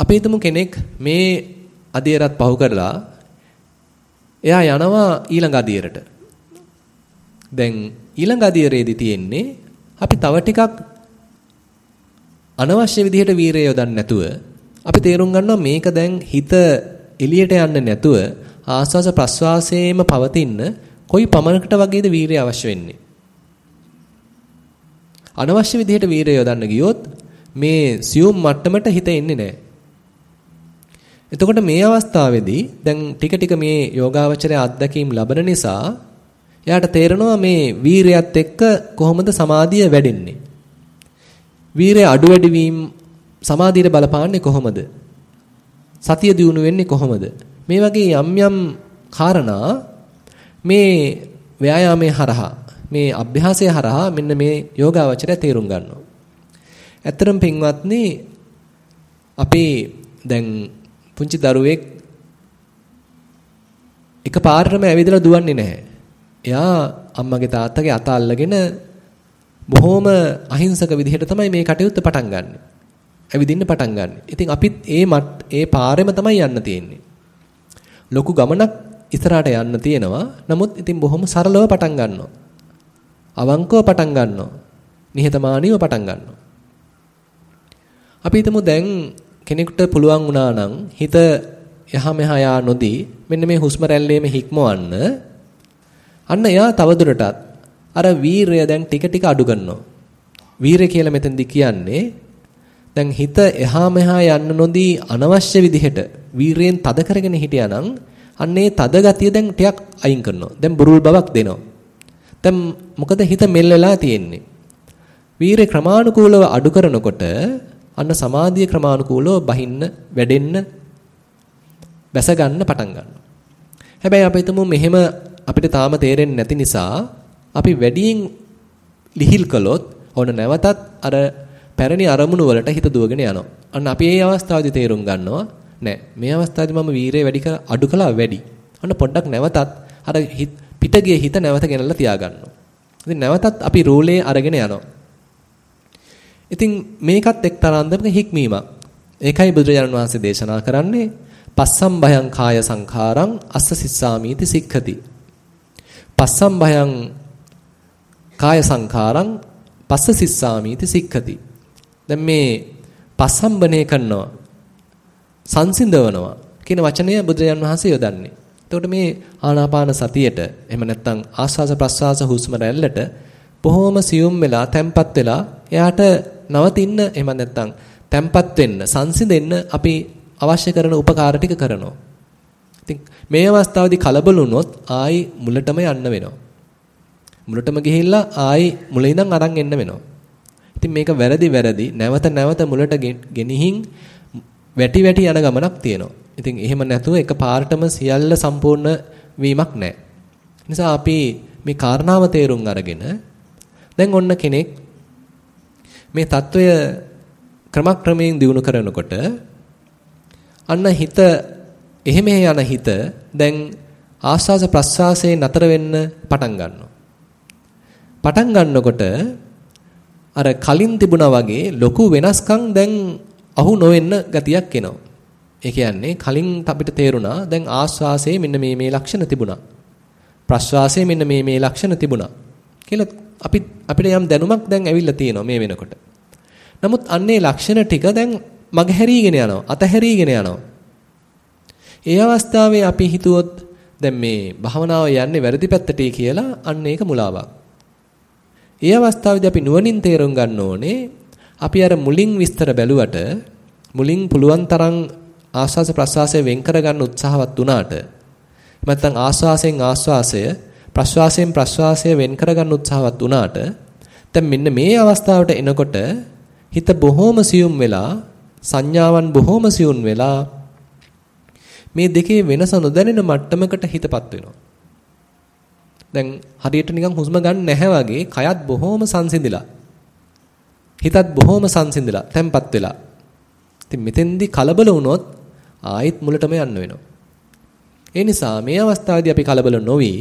අපි හිතමු කෙනෙක් මේ අධියරත් පහු කරලා එයා යනවා ඊළඟ අධියරට. දැන් ඊළඟ අධියරේදී තියෙන්නේ අපි තව ටිකක් අනවශ්‍ය විදිහට වීරය යොදන්න නැතුව අපි තේරුම් ගන්නවා මේක දැන් හිත එළියට යන්නේ නැතුව ආස්වාස ප්‍රස්වාසයේම පවතින කොයි පමණකට වගේද වීරය අවශ්‍ය වෙන්නේ අනවශ්‍ය විදිහට වීරය යොදන්න ගියොත් මේ සියුම් මට්ටමට හිත එන්නේ නැහැ එතකොට මේ අවස්ථාවේදී දැන් ටික ටික මේ යෝගාවචරය අත්දැකීම් ලබන නිසා එයාට තේරෙනවා මේ වීරයත් එක්ක කොහොමද සමාධිය වැඩෙන්නේ. වීරය අඩු වැඩි වීම සමාධියට බලපාන්නේ කොහොමද? සතිය දියුණු වෙන්නේ කොහොමද? මේ වගේ යම් යම් කාරණා මේ ව්‍යායාමයේ හරහා මේ අභ්‍යාසයේ හරහා මෙන්න මේ යෝගාවචරය තේරුම් ගන්නවා. ඇත්තරම් පින්වත්නි අපි දැන් පුංචි දරුවෙක් එකපාරටම ඇවිදලා දුවන්නේ නැහැ. එයා අම්මගේ තාත්තගේ අත අල්ලගෙන බොහොම අහිංසක විදිහට තමයි මේ කටයුත්ත පටන් ගන්නෙ. ඇවිදින්න පටන් ගන්නෙ. ඉතින් අපිත් ඒ ඒ පාරෙම තමයි යන්න තියෙන්නේ. ලොකු ගමනක් ඉස්සරහට යන්න තියෙනවා. නමුත් ඉතින් බොහොම සරලව පටන් ගන්නවා. අවංකව පටන් ගන්නවා. නිහතමානීව පටන් ගන්නවා. අපි හිතමු දැන් කෙනෙකුට පුළුවන් වුණා නම් හිත යහා මෙහා යා නොදී මෙන්න මේ හුස්ම රැල්ලේම හික්මවන්න අන්න එයා තවදුරටත් අර වීරය දැන් ටික ටික අඩු කරනවා. වීරය කියලා මෙතෙන්දි කියන්නේ දැන් හිත එහා මෙහා යන්න නොදී අනවශ්‍ය විදිහට වීරයෙන් තද කරගෙන හිටියානම් අන්නේ තද ගතිය දැන් ටිකක් අයින් කරනවා. දැන් බුරුල් බවක් දෙනවා. දැන් මොකද හිත මෙල් වෙලා තියෙන්නේ. වීරය ක්‍රමානුකූලව අඩු කරනකොට අන්න සමාධිය ක්‍රමානුකූලව බහින්න වැඩෙන්න බැස ගන්න පටන් ගන්නවා. හැබැයි අපි හිතමු මෙහෙම අපිට තාම තේරෙන්නේ නැති නිසා අපි වැඩියෙන් ලිහිල් කළොත් ඕන නැවතත් අර පැරණි අරමුණු වලට හිත දුවගෙන යනවා. අන්න අපි මේ අවස්ථාවේදී තේරුම් ගන්නවා නෑ මේ අවස්ථාවේදී මම වීරය වැඩි කර අඩු කළා වැඩි. අන්න පොඩ්ඩක් නැවතත් අර පිට ගිය හිත නැවත ගෙනල්ලා තියාගන්නවා. ඉතින් නැවතත් අපි රූලේ අරගෙන යනවා. ඉතින් මේකත් එක්තරා අන්දමක හික්මීමක්. ඒකයි බුදුරජාණන් වහන්සේ දේශනා කරන්නේ පස්සම් භයං කාය සංඛාරං අස්ස සිස්සාමීති සික්ඛති. පස්සම් භයං කාය සංඛාරං පස්ස සිස්සාමීති සික්ඛති. දැන් මේ පස්සම්බනේ කරනවා සංසිඳවනවා කියන වචනය බුදුරජාන් වහන්සේ යොදන්නේ. එතකොට මේ ආනාපාන සතියට එහෙම නැත්නම් ආස්වාස ප්‍රස්වාස හුස්ම රැල්ලට බොහොම සියුම් වෙලා තැම්පත් වෙලා එයාට නවතින්න එහෙම නැත්නම් තැම්පත් වෙන්න සංසිඳෙන්න අපි අවශ්‍ය කරන උපකාර ටික කරනවා. ඉතින් මේ අවස්ථාවේදී කලබල වුණොත් ආයි මුලටම යන්න වෙනවා. මුලටම ගිහිල්ලා ආයි මුලින් ඉඳන් අරන් එන්න වෙනවා. ඉතින් මේක වැරදි වැරදි නැවත නැවත මුලට ගෙනිහින් වැටි වැටි යන ගමනක් තියෙනවා. ඉතින් එහෙම නැතුව එක පාරටම සියල්ල සම්පූර්ණ වීමක් නැහැ. නිසා අපි මේ කාරණාව තේරුම් අරගෙන දැන් ඔන්න කෙනෙක් මේ తত্ত্বය ක්‍රමක්‍රමයෙන් දියුණු කරනකොට අන්න හිත එහෙම යන හිත දැන් ආස්වාස ප්‍රස්වාසයේ නතර වෙන්න පටන් ගන්නවා. පටන් ගන්නකොට අර කලින් තිබුණා වගේ ලොකු වෙනස්කම් දැන් අහු නොවෙන්න ගතියක් එනවා. ඒ කියන්නේ කලින් අපිට තේරුණා දැන් ආස්වාසයේ මෙන්න මේ මේ ලක්ෂණ තිබුණා. ප්‍රස්වාසයේ මෙන්න මේ මේ ලක්ෂණ තිබුණා කියලා අපි අපිට යම් දැනුමක් දැන් ඇවිල්ලා තියෙනවා මේ වෙනකොට. නමුත් අන්නේ ලක්ෂණ ටික දැන් මගහැරීගෙන යනවා. අතහැරීගෙන යනවා. ඒ අවස්ථාවේ අපි හිතුවොත් දැන් මේ භවනාව යන්නේ වැරදි පැත්තටයි කියලා අන්න ඒක මුලාවක්. ඒ අවස්ථාවේදී අපි නුවණින් තේරුම් ගන්න ඕනේ අපි අර මුලින් විස්තර බැලුවට මුලින් පුළුවන් තරම් ආස්වාස ප්‍රස්වාසය වෙන් කරගන්න උත්සාහවත් වුණාට නැත්නම් ආස්වාසයෙන් ආස්වාසය ප්‍රස්වාසයෙන් ප්‍රස්වාසය වෙන් කරගන්න උත්සාහවත් වුණාට දැන් මෙන්න මේ අවස්ථාවට එනකොට හිත බොහොම සියුම් වෙලා සංඥාවන් බොහොම සියුම් වෙලා මේ දෙකේ වෙනස නොදැනෙන මට්ටමකට හිතපත් වෙනවා. දැන් හරියට නිකන් හුස්ම ගන්න නැහැ වගේ කයත් බොහොම සංසිඳිලා. හිතත් බොහොම සංසිඳිලා, තැම්පත් වෙලා. ඉතින් මෙතෙන්දි කලබල වුණොත් ආයෙත් මුලටම යන්න වෙනවා. ඒ නිසා මේ අවස්ථාවේදී අපි කලබල නොවි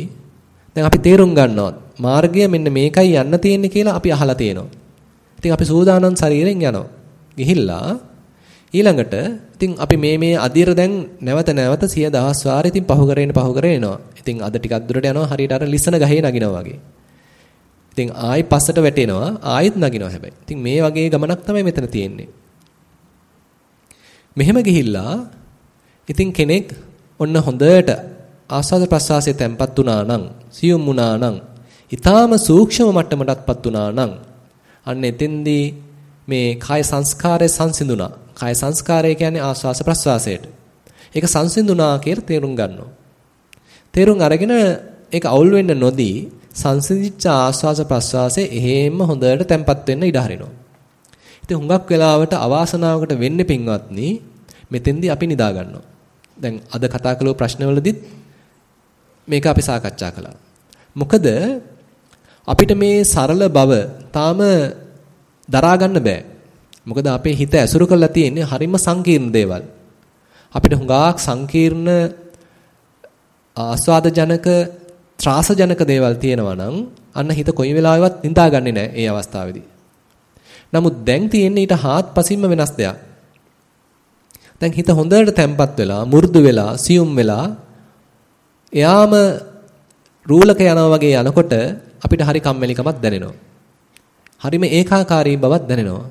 දැන් අපි තේරුම් ගන්නවා මාර්ගය මෙන්න මේකයි යන්න තියෙන්නේ කියලා අපි අහලා තියෙනවා. ඉතින් අපි සූදානම් ශරීරයෙන් යනවා. ගිහිල්ලා ඊළඟට ඉතින් අපි මේ මේ අදියර දැන් නැවත නැවත සිය දහස් වාරේ ඉතින් පහු කරගෙන පහු කරගෙන එනවා. ඉතින් අද ටිකක් දුරට යනවා හරියට අර ලිසන ගහේ නගිනවා වගේ. ඉතින් ආයි පස්සට වැටෙනවා ආයෙත් නගිනවා හැබැයි. ඉතින් මේ වගේ ගමනක් තමයි මෙතන තියෙන්නේ. මෙහෙම ගිහිල්ලා ඉතින් කෙනෙක් ඔන්න හොඳට ආස්වාද ප්‍රසආසයේ තැම්පත් වුණා නම් සියුම් වුණා නම් ඊටාම සූක්ෂම මට්ටමටත්පත් වුණා නම් අන්න එතෙන්දී මේ කාය සංස්කාරය සංසිඳුණා. කාය සංස්කාරය කියන්නේ ආස්වාස ප්‍රස්වාසයට. ඒක සංසිඳුණා කියලා තේරුම් ගන්නවා. තේරුම් අරගෙන ඒක අවුල් වෙන්න නොදී සංසිඳිච්ච ආස්වාස ප්‍රස්වාසයේ එහෙම්ම හොඳට තැම්පත් වෙන්න ඉඩ හරිනවා. ඉතින් හුඟක් වෙලාවට අවාසනාවකට වෙන්නේ පින්වත්නි මෙතෙන්දී අපි නිදා ගන්නවා. දැන් අද කතා කළෝ ප්‍රශ්නවලදීත් මේක අපි සාකච්ඡා කළා. මොකද අපිට මේ සරල බව තාම දරා ගන්න බෑ. මොකද අපේ හිත ඇසුරු කරලා තියෙන්නේ හරිම සංකීර්ණ දේවල්. අපිට හුඟක් සංකීර්ණ ආස්වාද ජනක ත්‍රාස ජනක දේවල් තියෙනවා නම් අන්න හිත කොයි වෙලාවෙවත් නිදාගන්නේ නැහැ ඒ අවස්ථාවේදී. නමුත් දැන් තියෙන්නේ ඊට හාත්පසින්ම වෙනස් දෙයක්. දැන් හිත හොඳට තැම්පත් වෙලා, මු르දු වෙලා, සියුම් වෙලා එයාම රූලක යනවා වගේ යනකොට අපිට හරි කම්මැලිකමක් දැනෙනවා. හරිම ඒකාකාරී බවක් දැනෙනවා.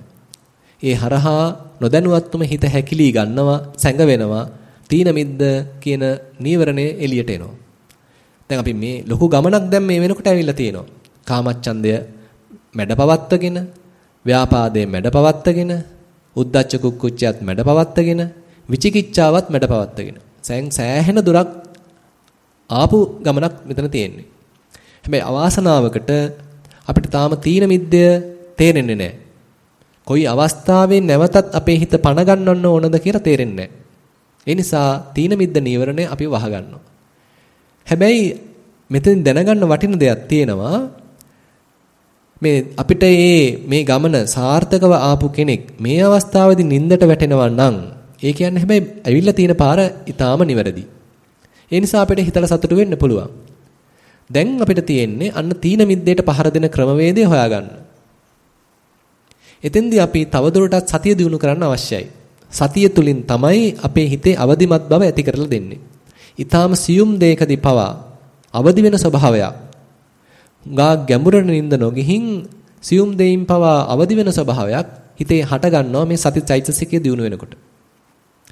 ඒ හරහා නොදැනුවත්වම හිත හැකිලී ගන්නවා, සැඟ වෙනවා. තීන මිද්ද කියන නීවරණය එළියට එනවා. දැන් අපි මේ ලොකු ගමනක් දැන් මේ වෙනකොට ඇවිල්ලා තියෙනවා. කාමච්ඡන්දය මැඩපවත්තගෙන, ව්‍යාපාදයේ මැඩපවත්තගෙන, උද්ධච්ච කුක්කුච්චයත් මැඩපවත්තගෙන, විචිකිච්ඡාවත් මැඩපවත්තගෙන. සෑන් සෑහෙන දුරක් ආපු ගමනක් මෙතන තියෙන්නේ. හැබැයි අවාසනාවකට අපිට තාම තීන මිද්දය තේරෙන්නේ නැහැ. කොයි අවස්ථාවෙන් නැවතත් අපේ හිත පණ ගන්නවන්න ඕනද කියලා තේරෙන්නේ නැහැ. ඒ නිසා තීන මිද්ද නීවරණය අපි වහගන්නවා. හැබැයි මෙතෙන් දැනගන්න වටින දෙයක් තියෙනවා. මේ අපිට මේ මේ ගමන සාර්ථකව ආපු කෙනෙක් මේ අවස්ථාවේදී නින්දට වැටෙනවා නම් ඒ කියන්නේ හැබැයි ඇවිල්ලා තියෙන පාර ඊටාම නිවැරදි. ඒ නිසා අපිට හිතලා සතුටු වෙන්න පුළුවන්. දැන් අපිට තියෙන්නේ අන්න තීන මිද්දේට පහර දෙන ක්‍රමවේදය හොයාගන්න. එතෙන්දී අපි තවදුරටත් සතිය දිනු කරන්න අවශ්‍යයි. සතිය තුලින් තමයි අපේ හිතේ අවදිමත් බව ඇති කරලා දෙන්නේ. ඊටාම සියුම් දෙයකදී පවා අවදි වෙන ස්වභාවයක්. ගා ගැඹුරට නින්ද නොගිහින් සියුම් දෙයින් පවා අවදි වෙන ස්වභාවයක් හිතේ හට ගන්නවා මේ සති චෛතසිකයේ දිනු වෙනකොට.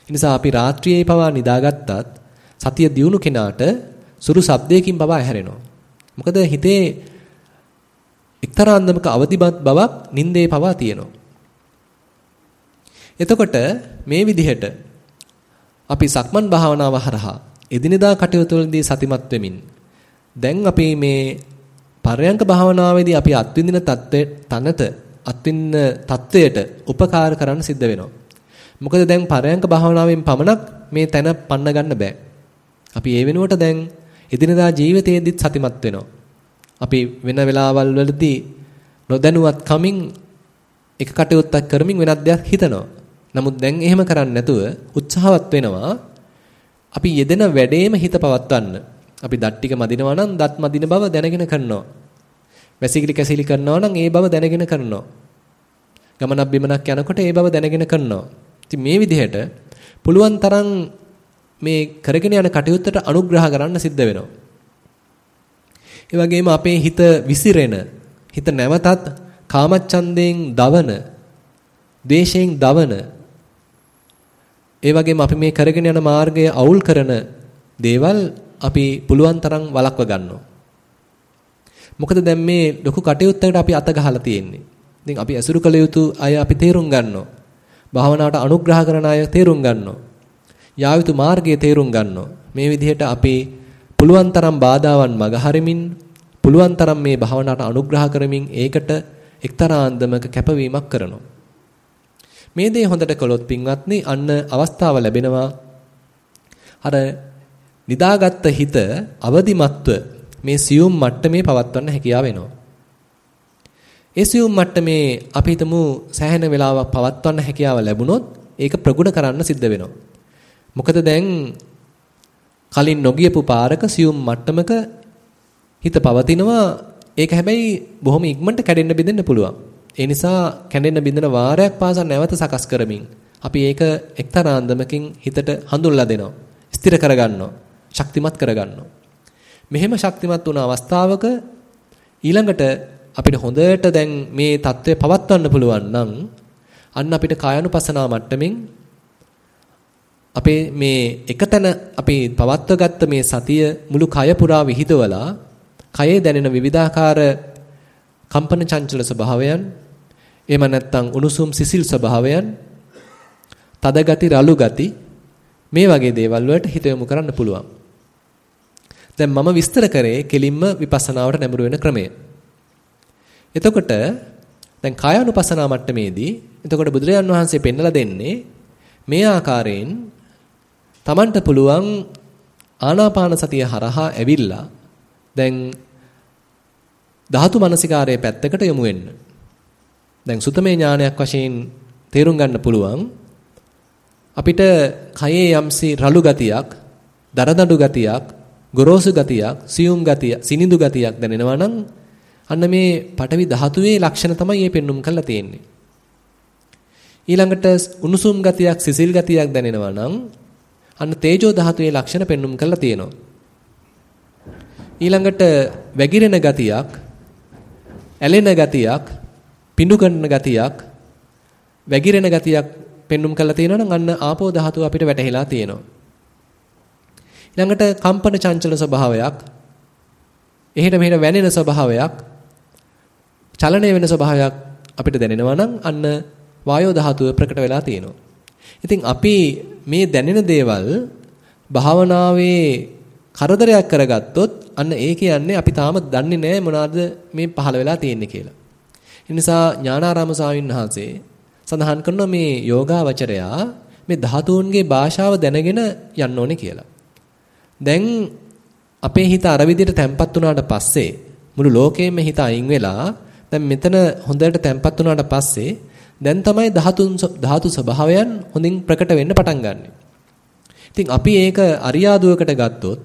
ඒ නිසා අපි රාත්‍රියේ පවා නිදාගත්තත් සතිය දිනු කෙනාට සුරු ශබ්දයකින් පවා ඇහැරෙනවා. මොකද හිතේ එක්තරා අන්දමක අවදිමත් බවක් නින්දේ පවා තියෙනවා. එතකොට මේ විදිහට අපි සක්මන් භාවනාව හරහා එදිනෙදා කටයුතු වලදී සතිමත් වෙමින් දැන් අපි මේ පරයන්ක භාවනාවේදී අපි අත්විඳින தත්ත්වයට තනත අත්විඳින தත්වයට උපකාර කරන්න සිද්ධ වෙනවා. මොකද දැන් පරයන්ක භාවනාවෙන් පමණක් මේ තැන පන්න ගන්න බෑ. අපි ඒ වෙනුවට දැන් එදිනදා ජීවිතයේදීත් සතිමත් වෙනවා. අපි වෙන වෙලාවල් වලදී නොදැනුවත් කමින් එක කටයුත්තක් කරමින් වෙනත් දෙයක් හිතනවා. නමුත් දැන් එහෙම කරන්නේ නැතුව උත්සාහවත් වෙනවා අපි යෙදෙන වැඩේම හිත පවත්වන්න. අපි දත් ටික මදිනවා නම් දත් මදින බව දැනගෙන කරනවා. වැසිකිලි කැසිලි කරනවා නම් ඒ බව දැනගෙන කරනවා. ගමනක් බිමනක් යනකොට ඒ බව දැනගෙන කරනවා. ඉතින් මේ විදිහට පුළුවන් තරම් මේ කරගෙන යන කටයුත්තට අනුග්‍රහ කරන්න සිද්ධ වෙනවා. ඒ වගේම අපේ හිත විසිරෙන හිත නැවතත් කාමච්ඡන්දයෙන් දවන, ද්වේෂයෙන් දවන ඒ වගේම අපි මේ කරගෙන යන මාර්ගය අවුල් කරන දේවල් අපි පුළුවන් තරම් වළක්ව ගන්නවා. මොකද දැන් මේ ලොකු කටයුත්තකට අපි අත ගහලා තියෙන්නේ. ඉතින් අපි ඇසුරු කළ යුතු අය අපි තේරුම් ගන්නවා. භාවනාවට අනුග්‍රහ කරන අය තේරුම් ගන්නවා. යා යුතු මාර්ගය තේරුම් ගන්නවා. මේ විදිහට අපි පුළුවන් තරම් බාධාවන් මගහරමින් පුළුවන් තරම් මේ භාවනාවට අනුග්‍රහ කරමින් ඒකට එක්තරා අන්දමක කැපවීමක් කරනවා. මේ දේ හොඳට කළොත් පින්වත්නි අන්න අවස්ථාව ලැබෙනවා අර නිදාගත්ත හිත අවදිමත්ව මේ සියුම් මට්ටමේ පවත්වන්න හැකියාව වෙනවා. ඒ සියුම් මට්ටමේ අපි හිතමු සෑහෙන වෙලාවක් පවත්වන්න හැකියාව ලැබුණොත් ඒක ප්‍රගුණ කරන්න සිද්ධ වෙනවා. මොකද දැන් කලින් නොගියපු පාරක සියුම් මට්ටමක හිත පවතිනවා ඒක හැබැයි බොහොම ඉක්මනට කැඩෙන්න බිඳෙන්න පුළුවන්. ඒ නිසා කැඩෙන්න බිඳෙන වාරයක් පාසා නැවත සකස් කරමින් අපි ඒක එක්තරා අන්දමකින් හිතට හඳුන්ලා දෙනවා. ස්ථිර කරගන්නවා. ශක්තිමත් කරගන්නවා. මෙහෙම ශක්තිමත් වුණ අවස්ථාවක ඊළඟට අපිට හොඳට දැන් මේ தත්ත්වය පවත්වන්න පුළුවන් නම් අන්න අපිට කායानुපසනාව මට්ටමින් අපේ මේ එකතන අපි පවත්වගත්ත මේ සතිය මුළු කය පුරා විහිදවලා කයේ දැනෙන විවිධාකාර කම්පන චංචල ස්වභාවයන් එහෙම නැත්නම් උණුසුම් සිසිල් ස්වභාවයන් තද ගති රළු ගති මේ වගේ දේවල් වලට හිත යොමු කරන්න පුළුවන්. දැන් මම විස්තර කරේ කෙලින්ම විපස්සනාවට නැඹුරු වෙන ක්‍රමය. එතකොට දැන් කායානුපස්සනා මට්ටමේදී එතකොට බුදුරජාන් වහන්සේ පෙන්නලා දෙන්නේ මේ ආකාරයෙන් Tamanට පුළුවන් ආනාපාන සතිය හරහා ඇවිල්ලා දැන් ධාතු මනසිකාරයේ පැත්තකට යොමු වෙන්න. දැන් සුතමේ ඥානයක් වශයෙන් තේරුම් ගන්න පුළුවන් අපිට කයේ යම්සි රළු ගතියක්, දරදඬු ගතියක්, ගොරෝසු ගතියක්, සියුම් ගතිය, සිනිඳු ගතියක් දැනෙනවා නම් අන්න මේ පටවි ධාතුවේ ලක්ෂණ තමයි මේ පෙන්눔 කරලා තියෙන්නේ. ඊළඟට උණුසුම් ගතියක්, සිසිල් ගතියක් දැනෙනවා නම් අන්න තේජෝ ධාතුවේ ලක්ෂණ පෙන්눔 කරලා තියෙනවා. ඊළඟට වැగిරෙන ගතියක්, ඇලෙන ගතියක්, පිඬු කරන ගතියක්, වැగిරෙන ගතියක් පෙන්눔 කරලා තියෙනවා නම් අන්න ආපෝ ධාතුව අපිට වැටහිලා තියෙනවා. ඊළඟට කම්පන චංචල ස්වභාවයක්, එහෙට මෙහෙට වැනෙන ස්වභාවයක්, චලනය වෙන ස්වභාවයක් අපිට දැනෙනවා නම් අන්න වායෝ ධාතුව ප්‍රකට වෙලා තියෙනවා. ඉතින් අපි මේ දැනෙන දේවල් භාවනාවේ කරදරයක් කරගත්තොත් අන්න ඒ කියන්නේ අපි තාම දන්නේ නැහැ මොනවාද මේ පහළ වෙලා තියෙන්නේ කියලා. ඒ නිසා ඥානාරාම ස්වාමීන් වහන්සේ සඳහන් කරනවා මේ යෝගාවචරයා මේ ධාතුන්ගේ භාෂාව දැනගෙන යන්න ඕනේ කියලා. දැන් අපේ හිත අර විදිහට තැම්පත් වුණාට පස්සේ මුළු ලෝකෙම හිත අයින් වෙලා දැන් මෙතන හොඳට තැම්පත් වුණාට පස්සේ දැන් තමයි ධාතුන් ධාතු ස්වභාවයන් හොඳින් ප්‍රකට වෙන්න පටන් ගන්නෙ. ඉතින් අපි ඒක අරියාදුවකට ගත්තොත්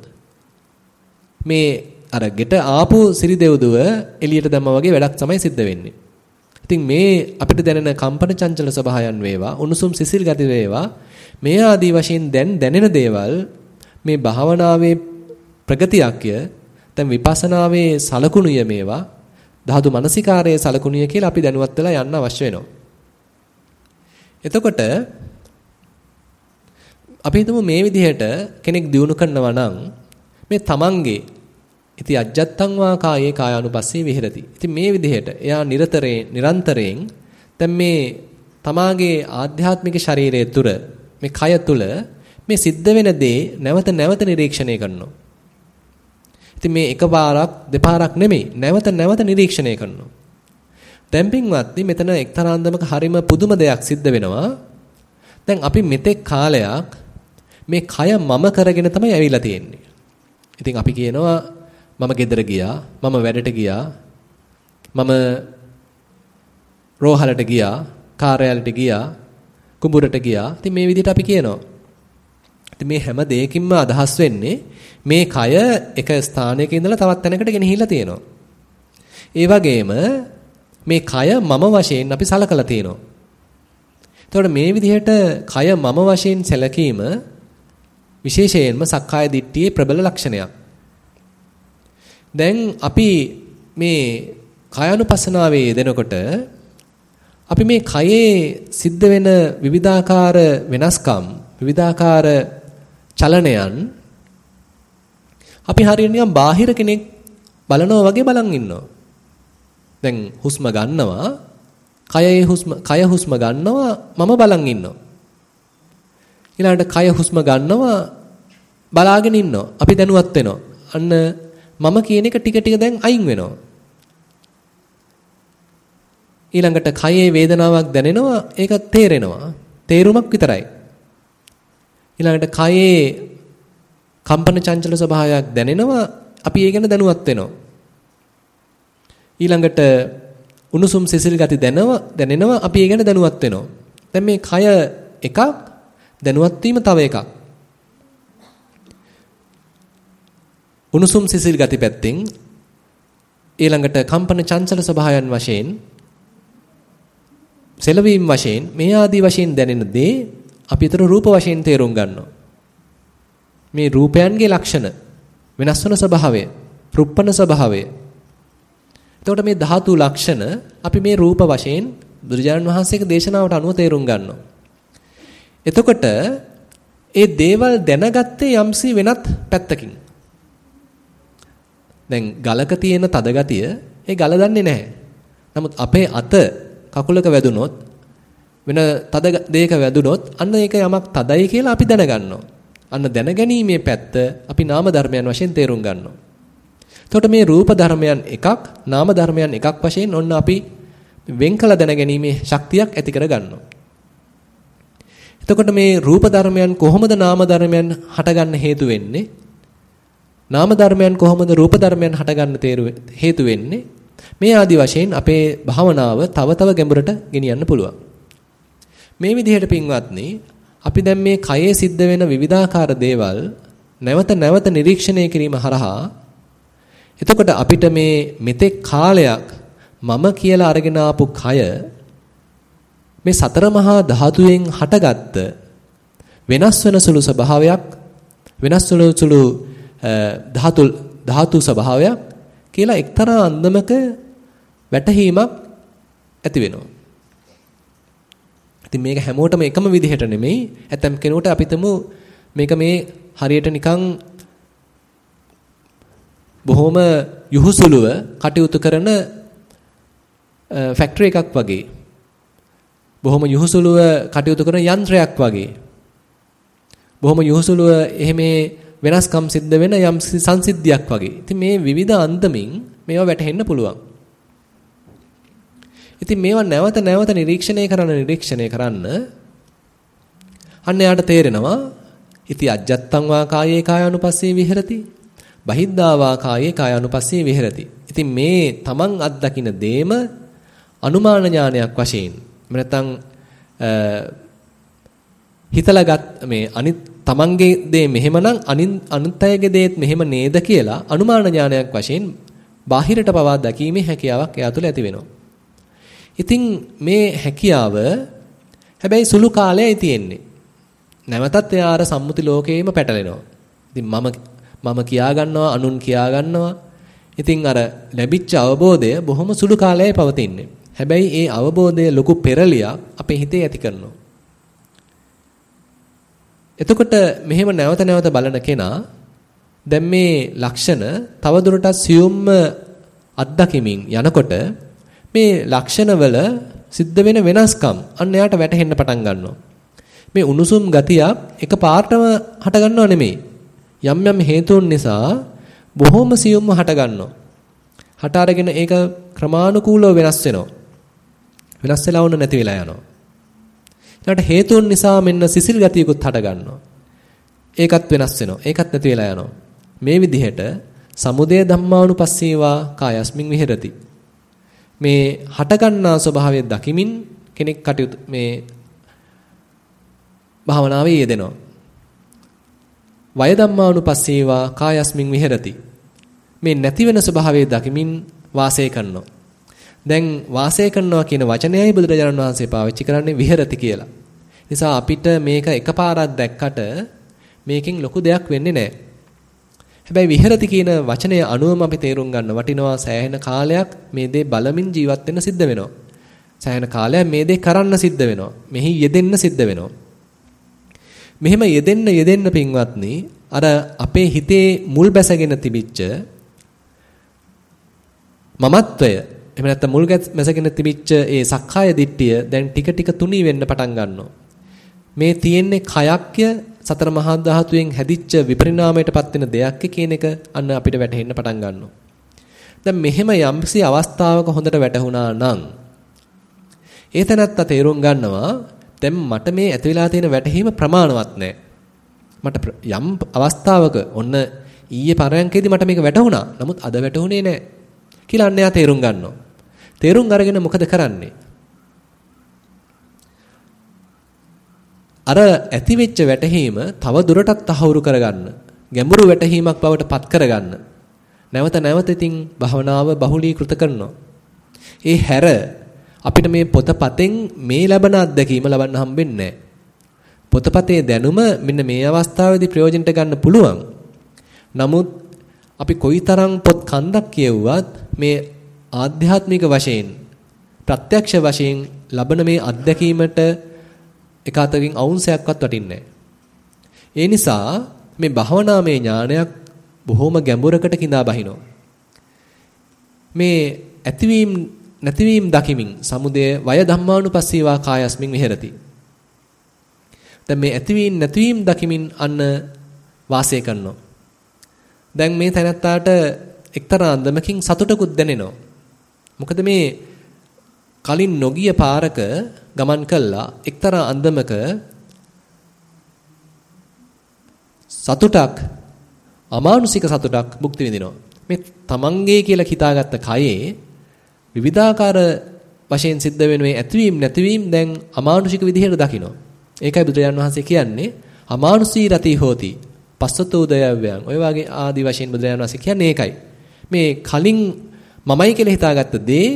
මේ අර ගෙට ආපු සිරිදෙව්දුව එළියට දැම්මා වගේ වැඩක් තමයි සිද්ධ වෙන්නේ. ඉතින් මේ අපිට දැනෙන කම්පන චංචල ස්වභාවයන් වේවා උණුසුම් සිසිල් ගති වේවා මේ ආදී වශයෙන් දැන් දැනෙන දේවල් මේ භාවනාවේ ප්‍රගතියක්ය දැන් විපස්සනාවේ සලකුණුය මේවා ධාතු මනසිකාරයේ සලකුණුය කියලා අපි දැනුවත් වෙලා යන්න අවශ්‍ය වෙනවා. එතකොට අපි හිතමු මේ විදිහට කෙනෙක් දිනු කරනවා නම් මේ තමන්ගේ ඉති අජ්ජත්තං වා කායේ කායානුපස්සී විහෙරති. ඉතින් මේ විදිහට එයා නිරතරයෙන් නිරන්තරයෙන් දැන් මේ තමාගේ ආධ්‍යාත්මික ශරීරය තුර මේ කය තුල මේ සිද්ධ වෙන දේ නැවත නැවත නිරීක්ෂණය කරනවා. ඉතින් මේ එකපාරක් දෙපාරක් නෙමෙයි නැවත නැවත නිරීක්ෂණය කරනවා. දැන් පින්වත්නි මෙතන එක්තරා අන්දමක හරිම පුදුම දෙයක් සිද්ධ වෙනවා. දැන් අපි මෙතෙක් කාලයක් මේ කය මම කරගෙන තමයි ඇවිල්ලා තියෙන්නේ. ඉතින් අපි කියනවා මම ගෙදර ගියා, මම වැඩට ගියා, මම රෝහලට ගියා, කාර්යාලයට ගියා, කුඹුරට ගියා. ඉතින් මේ විදිහට අපි කියනවා. ඉතින් මේ හැම දෙයකින්ම අදහස් වෙන්නේ මේ කය එක ස්ථානයක ඉඳලා තවත් තැනකට ගෙනහිලා තියෙනවා. ඒ වගේම මේ කය මම වශයෙන් අපි සලකලා තියෙනවා. එතකොට මේ විදිහට කය මම වශයෙන් සැලකීම විශේෂයෙන්ම සක්කාය දිට්ඨියේ ප්‍රබල ලක්ෂණයක්. දැන් අපි මේ කායानुපස්සනාවේ යෙදෙනකොට අපි මේ කයේ සිද්ධ වෙන විවිධාකාර වෙනස්කම් විවිධාකාර චලනයන් අපි හරියට නිකන් බාහිර කෙනෙක් බලනවා වගේ බලන් ඉන්නවා. දැන් හුස්ම ගන්නවා කයේ හුස්ම කය හුස්ම ගන්නවා මම බලන් ඉන්නවා. ඊළඟට කය හුස්ම ගන්නවා බලාගෙන ඉන්නවා. අපි දැනුවත් වෙනවා. අන්න මම කියන එක ටික ටික දැන් අයින් වෙනවා. ඊළඟට කයේ වේදනාවක් දැනෙනවා ඒක තේරෙනවා. තේරුමක් විතරයි. ඊළඟට කයේ කම්පන චංචල ස්වභාවයක් දැනෙනවා අපි ඒ ගැන දැනුවත් වෙනවා. ඊළඟට උණුසුම් සිසිල් ගති දැනව දැනෙනවා අපි ඒ ගැන දැනුවත් වෙනවා. දැන් මේ කය එකක් දැනුවත් වීම තව එකක්. උණුසුම් සිසිල් ගති පැත්තෙන් ඊළඟට කම්පන චංචල ස්වභාවයන් වශයෙන් සෙලවීම වශයෙන් මේ ආදී වශයෙන් දැනෙන දේ අපි ඊතර රූප වශයෙන් තේරුම් ගන්නවා. මේ රූපයන්ගේ ලක්ෂණ වෙනස් වන ස්වභාවය, රුප්පන ස්වභාවය එතකොට මේ ධාතු ලක්ෂණ අපි මේ රූප වශයෙන් බුදුරජාණන් වහන්සේගේ දේශනාවට අනුව තේරුම් ගන්නවා. එතකොට ඒ දේවල් දැනගත්තේ යම්සි වෙනත් පැත්තකින්. දැන් ගලක තියෙන තද ගතිය ඒ ගල දන්නේ නැහැ. නමුත් අපේ අත කකුලක වැදුනොත් වෙන තද දෙයක වැදුනොත් අන්න ඒක යමක් තදයි කියලා අපි දැනගන්නවා. අන්න දැනගැනීමේ පැත්ත අපි නාම ධර්මයන් වශයෙන් තේරුම් ගන්නවා. එතකොට මේ රූප ධර්මයන් එකක් නාම ධර්මයන් එකක් වශයෙන් ඔන්න අපි වෙන් කළ දැනගැනීමේ ශක්තියක් ඇති කර ගන්නවා. එතකොට මේ රූප ධර්මයන් කොහොමද නාම ධර්මයන් හටගන්න හේතු වෙන්නේ? නාම ධර්මයන් කොහොමද රූප ධර්මයන් හටගන්න හේතු වෙන්නේ? මේ ආදි වශයෙන් අපේ භාවනාව තව තව ගැඹුරට ගෙනියන්න පුළුවන්. මේ විදිහට පින්වත්නි අපි දැන් මේ කයේ සිද්ධ වෙන විවිධාකාර දේවල් නැවත නැවත නිරීක්ෂණය කිරීම හරහා එතකොට අපිට මේ මෙතෙක් කාලයක් මම කියලා අරගෙන ආපු කය මේ සතර මහා ධාතුයෙන් හටගත්ත වෙනස් වෙන සුළු ස්වභාවයක් වෙනස් සුළු සුළු ධාතු ධාතු ස්වභාවයක් කියලා එක්තරා අන්දමක වැටහීමක් ඇති වෙනවා. ඉතින් මේක හැමෝටම එකම විදිහට නෙමෙයි. ඇතම් කෙනෙකුට අපිටම මේක මේ හරියට නිකන් බොහොම යහුසුලුව කටයුතු කරන ෆැක්ටරි එකක් වගේ. බොහොම යහුසුලුව කටයුතු කරන යන්ත්‍රයක් වගේ. බොහොම යහුසුලුව එහෙම වෙනස්කම් සිද්ධ වෙන යම් සංසිද්ධියක් වගේ. ඉතින් මේ විවිධ අන්දමින් මේවා වැටහෙන්න පුළුවන්. ඉතින් මේවා නැවත නැවත නිරීක්ෂණය කරන නිරීක්ෂණය කරන්න අන්න යාට තේරෙනවා ඉති අජත්තං වා කායේ කායानुපස්සේ විහෙරති බහිද්ධා වා කායේ කායानुපස්සේ විහෙරති. ඉතින් මේ තමන් අත්දකින දේම අනුමාන ඥානයක් වශයෙන් නැත්නම් හිතලාගත් මේ අනිත් තමන්ගේ දේ මෙහෙමනම් අනිත් අයගේ දේත් මෙහෙම නේද කියලා අනුමාන ඥානයක් වශයෙන් බාහිරට පවා දැකීමේ හැකියාවක් එයා තුළ ඇති වෙනවා. ඉතින් මේ හැකියාව හැබැයි සුළු කාලයයි තියෙන්නේ. නැවතත් එයා අර සම්මුති ලෝකේම පැටලෙනවා. ඉතින් මම මම කියා ගන්නවා අනුන් කියා ගන්නවා. ඉතින් අර ලැබිච්ච අවබෝධය බොහොම සුළු කාලයයි පවතින්නේ. හැබැයි ඒ අවබෝධය ලොකු පෙරලියක් අපේ හිතේ ඇති කරනවා. එතකොට මෙහෙම නැවත නැවත බලන කෙනා දැන් මේ ලක්ෂණ තවදුරටත් සියුම්ම අත්දකිමින් යනකොට මේ ලක්ෂණවල සිද්ධ වෙන වෙනස්කම් අන්න එයාට වැටහෙන්න පටන් ගන්නවා. මේ උණුසුම් ගතියක් එක පාර්ටම හට ගන්නව නෙමෙයි. යම් යම් හේතුන් නිසා බොහොම සියුම්ව හට ගන්නවා. හට අරගෙන ඒක ක්‍රමානුකූලව වෙනස් වෙනවා. වෙනස් වෙලා වුණ නැති වෙලා යනවා. ඊට හේතුන් නිසා මෙන්න සිසිල් ගතියකුත් හට ගන්නවා. ඒකත් වෙනස් වෙනවා. ඒකත් නැති වෙලා යනවා. මේ විදිහට සමුදය ධම්මානුපස්සීවා කායස්මින් විහෙරති. මේ හටගන්නා ස්වභාවය දකිමින් කෙනෙක් කටයුතු මේ භාවනාවේ යෙදෙනවා. වය ධම්මානුපස්සීවා කායස්මින් විහෙරති. මේ නැති වෙන ස්වභාවය දකිමින් වාසය කරනවා. දැන් වාසය කරනවා කියන වචනයයි බුදුරජාණන් වහන්සේ පාවිච්චි කරන්නේ විහෙරති කියලා. නිසා අපිට මේක එකපාරක් දැක්කට මේකෙන් ලොකු දෙයක් වෙන්නේ නැහැ. හැබැයි විහෙරති කියන වචනය අනුවම අපි තේරුම් ගන්න වටිනවා සෑහෙන කාලයක් මේ දේ බලමින් ජීවත් වෙන්න සිද්ධ වෙනවා. සෑහෙන කාලයක් මේ දේ කරන්න සිද්ධ වෙනවා. මෙහි යෙදෙන්න සිද්ධ වෙනවා. මෙහෙම යෙදෙන්න යෙදෙන්න පින්වත්නි අර අපේ හිතේ මුල් බැසගෙන තිබිච්ච මමත්වය එහෙම නැත්නම් මුල් බැසගෙන තිබිච්ච ඒ සක්කාය දිට්ඨිය දැන් ටික ටික තුනී වෙන්න පටන් ගන්නවා. මේ තියෙන්නේ කයක්ය සතර මහා ධාතුයෙන් හැදිච්ච විපරිණාමයටපත් වෙන දෙයක්ය කියන එක අන්න අපිට වැටහෙන්න පටන් ගන්නවා. දැන් මෙහෙම යම්සි අවස්ථාවක හොඳට වැටහුණා නම් ඒ තැනත්තා තේරුම් ගන්නවා දැන් මට මේ ඇති වෙලා තියෙන වැටහීම ප්‍රමාණවත් නැහැ. මට යම් අවස්ථාවක ඔන්න ඊයේ පරයන්කේදී මට මේක වැටහුණා. නමුත් අද වැටහුනේ නැහැ. කියලා අන්න එයා තේරුම් ගන්නවා. තේරුම් අරගෙන මොකද කරන්නේ? අර ඇති වෙච්ච වැටහීම තව දුරටත් තහවුරු කරගන්න. ගැඹුරු වැටහීමක් බවට පත් කරගන්න. නැවත නැවත ඉතින් භවනාව බහුලීකృత කරනවා. ඒ හැර අපිට මේ පොතපතෙන් මේ ලැබෙන අත්දැකීම ලබන්න හම්බෙන්නේ පොතපතේ දැනුම මෙන්න මේ අවස්ථාවේදී ප්‍රයෝජනට ගන්න පුළුවන්. නමුත් අපි කොයිතරම් පොත් කන්දක් කියවුවත් මේ ආධ්‍යාත්මික වශයෙන් ප්‍රත්‍යක්ෂ වශයෙන් ලබන මේ අත්දැකීමට එක අතකින් අවුන්සයක්වත් වටින්නේ ඒ නිසා මේ භවනාමය ඥානයක් බොහොම ගැඹුරකට கிඳා බහිනවා. මේ ඇතිවීම නැතිවීම දකිමින් සමුදය වය ධම්මානුපස්සීවා කායස්මින් විහෙරති. දැන් මේ ඇතිවීම නැතිවීම දකිමින් අන්න වාසය කරනවා. දැන් මේ තැනත්තාට එක්තරා අන්දමකින් සතුටකුත් දැනෙනවා. මොකද මේ කලින් නොගිය පාරක ගමන් කළා එක්තරා අන්දමක සතුටක් අමානුෂික සතුටක් භුක්ති විඳිනවා. මේ තමන්ගේ කියලා හිතාගත්ත කයේ විවිධාකාර වශයෙන් සිද්ධ වෙන මේ ඇතිවීම නැතිවීම දැන් අමානුෂික විදිහට දකිනවා. ඒකයි බුදුරජාන් වහන්සේ කියන්නේ අමානුෂී රති හෝති. පස්සතෝ දයව්‍යං. ඔය වගේ ආදි වශයෙන් බුදුරජාන් වහන්සේ කියන්නේ ඒකයි. මේ කලින් මමයි කියලා හිතාගත්ත දේ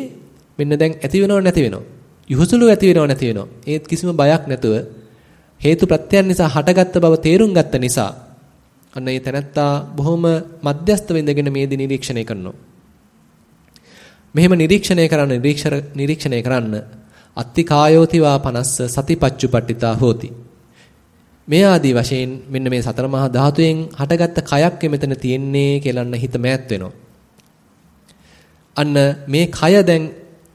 මෙන්න දැන් ඇති වෙනව නැති වෙනව. යහුසුළු ඇති වෙනව නැති වෙනව. ඒත් කිසිම බයක් නැතුව හේතු ප්‍රත්‍යයන් නිසා හටගත්ත බව තේරුම් ගත්ත නිසා අන්න ඒ තැනත්තා බොහොම මධ්‍යස්ත වෙඳගෙන මේ දි නිරීක්ෂණය කරනවා. මෙහෙම නිරීක්ෂණය කරන්න නිරීක්ෂණය කරන්න අත්ති කායෝතිවා 50 සතිපච්චුපට්ඨිතා හෝති. මේ ආදී වශයෙන් මෙන්න මේ සතර මහා ධාතුයෙන් හටගත්ත කයක් මෙතන තියෙන්නේ කියලාන්න හිත මෑත් වෙනවා. අන්න මේ කය දැන්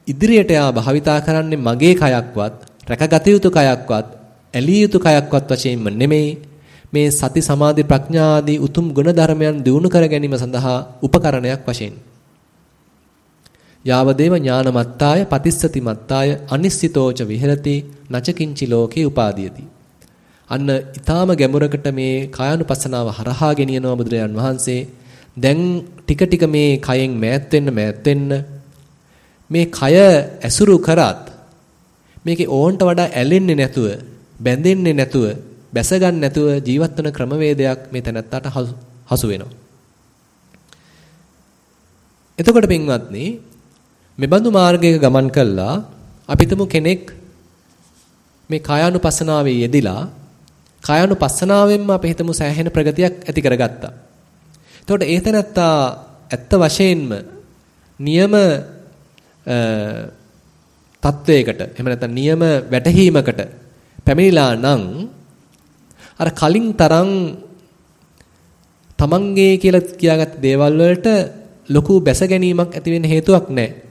ඉදිරියට යා භාවිතා කරන්නේ මගේ කයක්වත් රැකගත යුතු කයක්වත් ඇලිය යුතු කයක්වත් වශයෙන්ම නෙමෙයි මේ සති සමාධි ප්‍රඥා ආදී උතුම් ගුණ ධර්මයන් දිනු කර ගැනීම සඳහා උපකරණයක් වශයෙන් යාවදේව ඥානමත්තාය පතිස්සති මත්තාය අනිස්සිතෝච විහෙරති නචකින්චි ලෝකේ උපාදීයති අන්න ඊටාම ගැඹුරකට මේ කායानुපස්සනාව හරහා ගෙනියනවා බුදුරජාන් වහන්සේ දැන් ටික ටික මේ කයෙන් මෑත් වෙන්න මෑත් වෙන්න මේ කය ඇසුරු කරත් මේකේ ඕන්ට වඩා ඇලෙන්නේ නැතුව බැඳෙන්නේ නැතුව බැස ගන්න නැතුව ජීවත් වෙන ක්‍රමවේදයක් මේ තැනත්තාට හසු වෙනවා. එතකොට පින්වත්නි මෙබඳු මාර්ගයක ගමන් කළා අපිටම කෙනෙක් මේ කායානුපස්සනාවේ යෙදිලා කායානුපස්සනාවෙන්ම අපි හිතමු සෑහෙන ප්‍රගතියක් ඇති කරගත්තා. එතකොට ඒ තැනත්තා ඇත්ත වශයෙන්ම නියම තත්වයකට එහෙම නැත්නම් නියම වැටහීමකට පැමිණිලා නම් අර කලින් තරම් තමන්ගේ කියලා කියාගත්ත දේවල් වලට ලොකු බැස ගැනීමක් ඇති වෙන්න හේතුවක් නැහැ.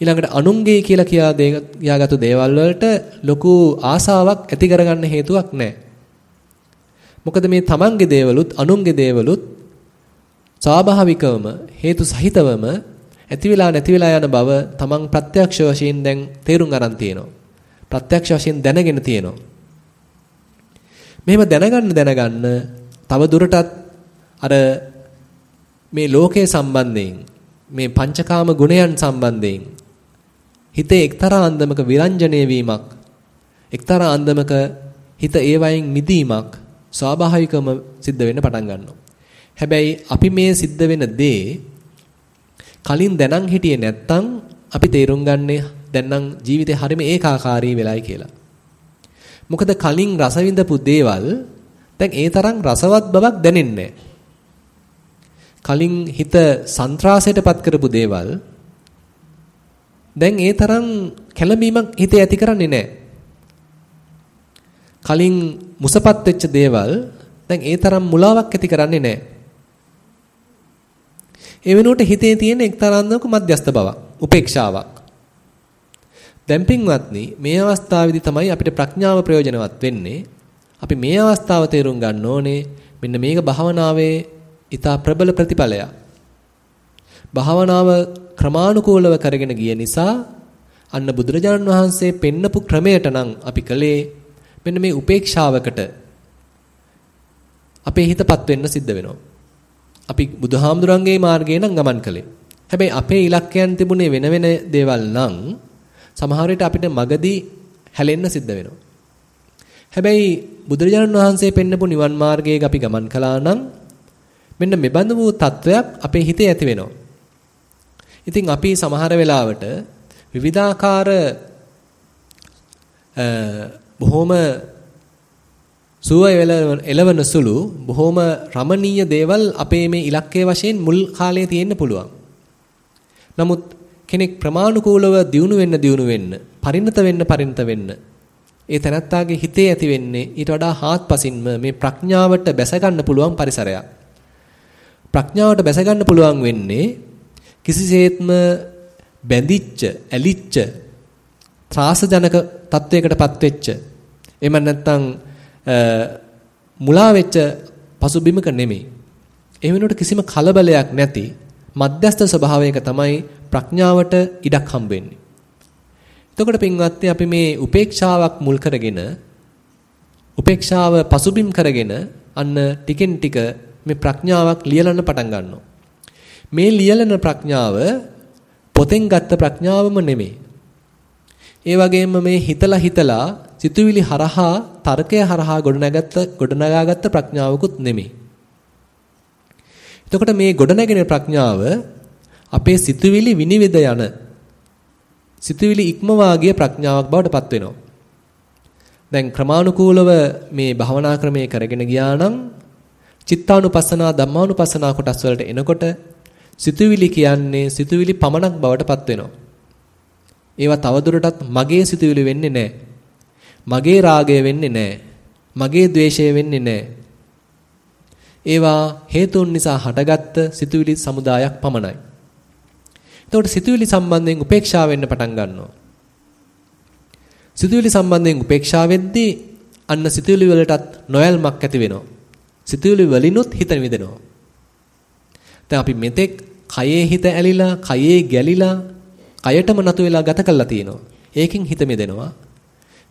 ඊළඟට අනුන්ගේ කියලා කියා කියාගත්තු දේවල් වලට ලොකු ආසාවක් ඇති කරගන්න හේතුවක් නැහැ. මොකද මේ තමන්ගේ දේවලුත් අනුන්ගේ දේවලුත් ස්වාභාවිකවම හේතු සහිතවම ඇති වෙලා නැති වෙලා යන බව තමන් ප්‍රත්‍යක්ෂ වශයෙන් දැන් තේරුම් ගන්න තියෙනවා. ප්‍රත්‍යක්ෂ වශයෙන් දැනගෙන තියෙනවා. මෙහෙම දැනගන්න දැනගන්න තව දුරටත් අර මේ ලෝකයේ සම්බන්ධයෙන් මේ පංචකාම ගුණයන් සම්බන්ධයෙන් හිතේ එක්තරා අන්දමක විරංජනය වීමක් එක්තරා අන්දමක හිත ඒවයින් මිදීමක් ස්වාභාවිකවම සිද්ධ වෙන්න පටන් ගන්නවා. හැබැයි අපි මේ සිද්ධ වෙන දේ කලින් දැනන් හිටියේ නැත්තම් අපි තේරුම් ගන්නේ දැන් නම් ජීවිතේ හරිම ඒකාකාරී වෙලයි කියලා. මොකද කලින් රස විඳපු දේවල් දැන් ඒ තරම් රසවත් බවක් දැනෙන්නේ කලින් හිත සන්ත්‍රාසයටපත් කරපු දේවල් දැන් ඒ තරම් කැළඹීමක් හිතේ ඇති කරන්නේ නැහැ. කලින් මුසපත් වෙච්ච දේවල් දැන් ඒ තරම් මුලාවක් ඇති කරන්නේ නැහැ. ඒ වෙනුවට හිතේ තියෙන එක්තරා අන්දමක මධ්‍යස්ත බවක්, උපේක්ෂාවක්. දැන් පින්වත්නි මේ අවස්ථාවේදී තමයි අපිට ප්‍රඥාව ප්‍රයෝජනවත් වෙන්නේ. අපි මේ අවස්ථාව තේරුම් ගන්න ඕනේ. මෙන්න මේක භාවනාවේ ඊටා ප්‍රබල ප්‍රතිඵලයක්. භාවනාව ක්‍රමානුකූලව කරගෙන ගිය නිසා අන්න බුදුරජාණන් වහන්සේ පෙන්නපු ක්‍රමයට නම් අපි කලේ මෙන්න මේ උපේක්ෂාවකට අපේ හිතපත් වෙන්න සිද්ධ වෙනවා. අපි බුදුහාමුදුරන්ගේ මාර්ගයේ නම් ගමන් කළේ. හැබැයි අපේ ඉලක්කයන් තිබුණේ වෙන වෙන දේවල් නම් සමහර විට අපිට මගදී හැලෙන්න සිද්ධ වෙනවා. හැබැයි බුදුරජාණන් වහන්සේ පෙන්නපු නිවන් මාර්ගයේ අපි ගමන් කළා නම් මෙන්න මෙබඳු වූ තත්වයක් අපේ හිතේ ඇති වෙනවා. ඉතින් අපි සමහර වෙලාවට විවිධාකාර බොහොම සුව එලවන සුළු බොහොම රමණීය දේවල් අපේ මේ ඉලක්කයේ වශයෙන් මුල් කාලයේ තියෙන්න පුළුවන්. නමුත් කෙනෙක් ප්‍රමාණිකූලව දියුණු වෙන්න දියුණු වෙන්න, පරිණත වෙන්න පරිණත වෙන්න ඒ තනත්තාගේ හිතේ ඇති වෙන්නේ ඊට වඩා හාත්පසින්ම මේ ප්‍රඥාවට බැස ගන්න පුළුවන් පරිසරයක්. ප්‍රඥාවට බැස ගන්න පුළුවන් වෙන්නේ කිසිසේත්ම බැඳිච්ච, ඇලිච්ච, ත්‍රාසජනක තත්වයකටපත් වෙච්ච එහෙම නැත්නම් මුලා වෙච්ච පසුබිමක නෙමෙයි. ඒ වෙනුවට කිසිම කලබලයක් නැති මධ්‍යස්ථ ස්වභාවයක තමයි ප්‍රඥාවට ඉඩක් හම්බෙන්නේ. එතකොට පින්වත්නි අපි මේ උපේක්ෂාවක් මුල් කරගෙන උපේක්ෂාව පසුබිම් කරගෙන අන්න ටිකෙන් ටික මේ ප්‍රඥාවක් ලියලන්න පටන් ගන්නවා. මේ ලියලන ප්‍රඥාව පොතෙන් ගත්ත ප්‍රඥාවම නෙමෙයි. ඒ වගේම මේ හිතලා හිතලා සිතුවිලි හරහා තර්කය හරහා ගොඩනගත්ත ගොඩනගාගත්ත ප්‍රඥාවකුත් නෙමෙයි. එතකොට මේ ගොඩනැගෙන ප්‍රඥාව අපේ සිතුවිලි විනිවිද යන සිතුවිලි ඉක්මවා ගිය ප්‍රඥාවක් බවට පත් වෙනවා. දැන් ක්‍රමානුකූලව මේ භවනා ක්‍රමයේ කරගෙන ගියා නම් චිත්තානුපස්සනා ධම්මානුපස්සනා කොටස් වලට එනකොට සිතුවිලි කියන්නේ සිතුවිලි පමණක් බවට පත් වෙනවා. ඒවා තවදුරටත් මගේ සිතුවිලි වෙන්නේ නැහැ. මගේ රාගය වෙන්නේ නැහැ. මගේ ద్వේෂය වෙන්නේ නැහැ. ඒවා හේතුන් නිසා හටගත්ත සිතුවිලි සමුදායක් පමණයි. එතකොට සිතුවිලි සම්බන්ධයෙන් උපේක්ෂා වෙන්න පටන් ගන්නවා. සිතුවිලි සම්බන්ධයෙන් උපේක්ෂා වෙද්දී අන්න සිතුවිලි වලටත් නොයල්මක් ඇති වෙනවා. සිතුවිලි වලිනුත් හිත නිදෙනවා. දැන් අපි මෙතෙක් කයේ හිත ඇලිලා, කයේ ගැලිලා, කයටම නතු වෙලා ගත කරලා තියෙනවා. ඒකෙන් හිත මිදෙනවා.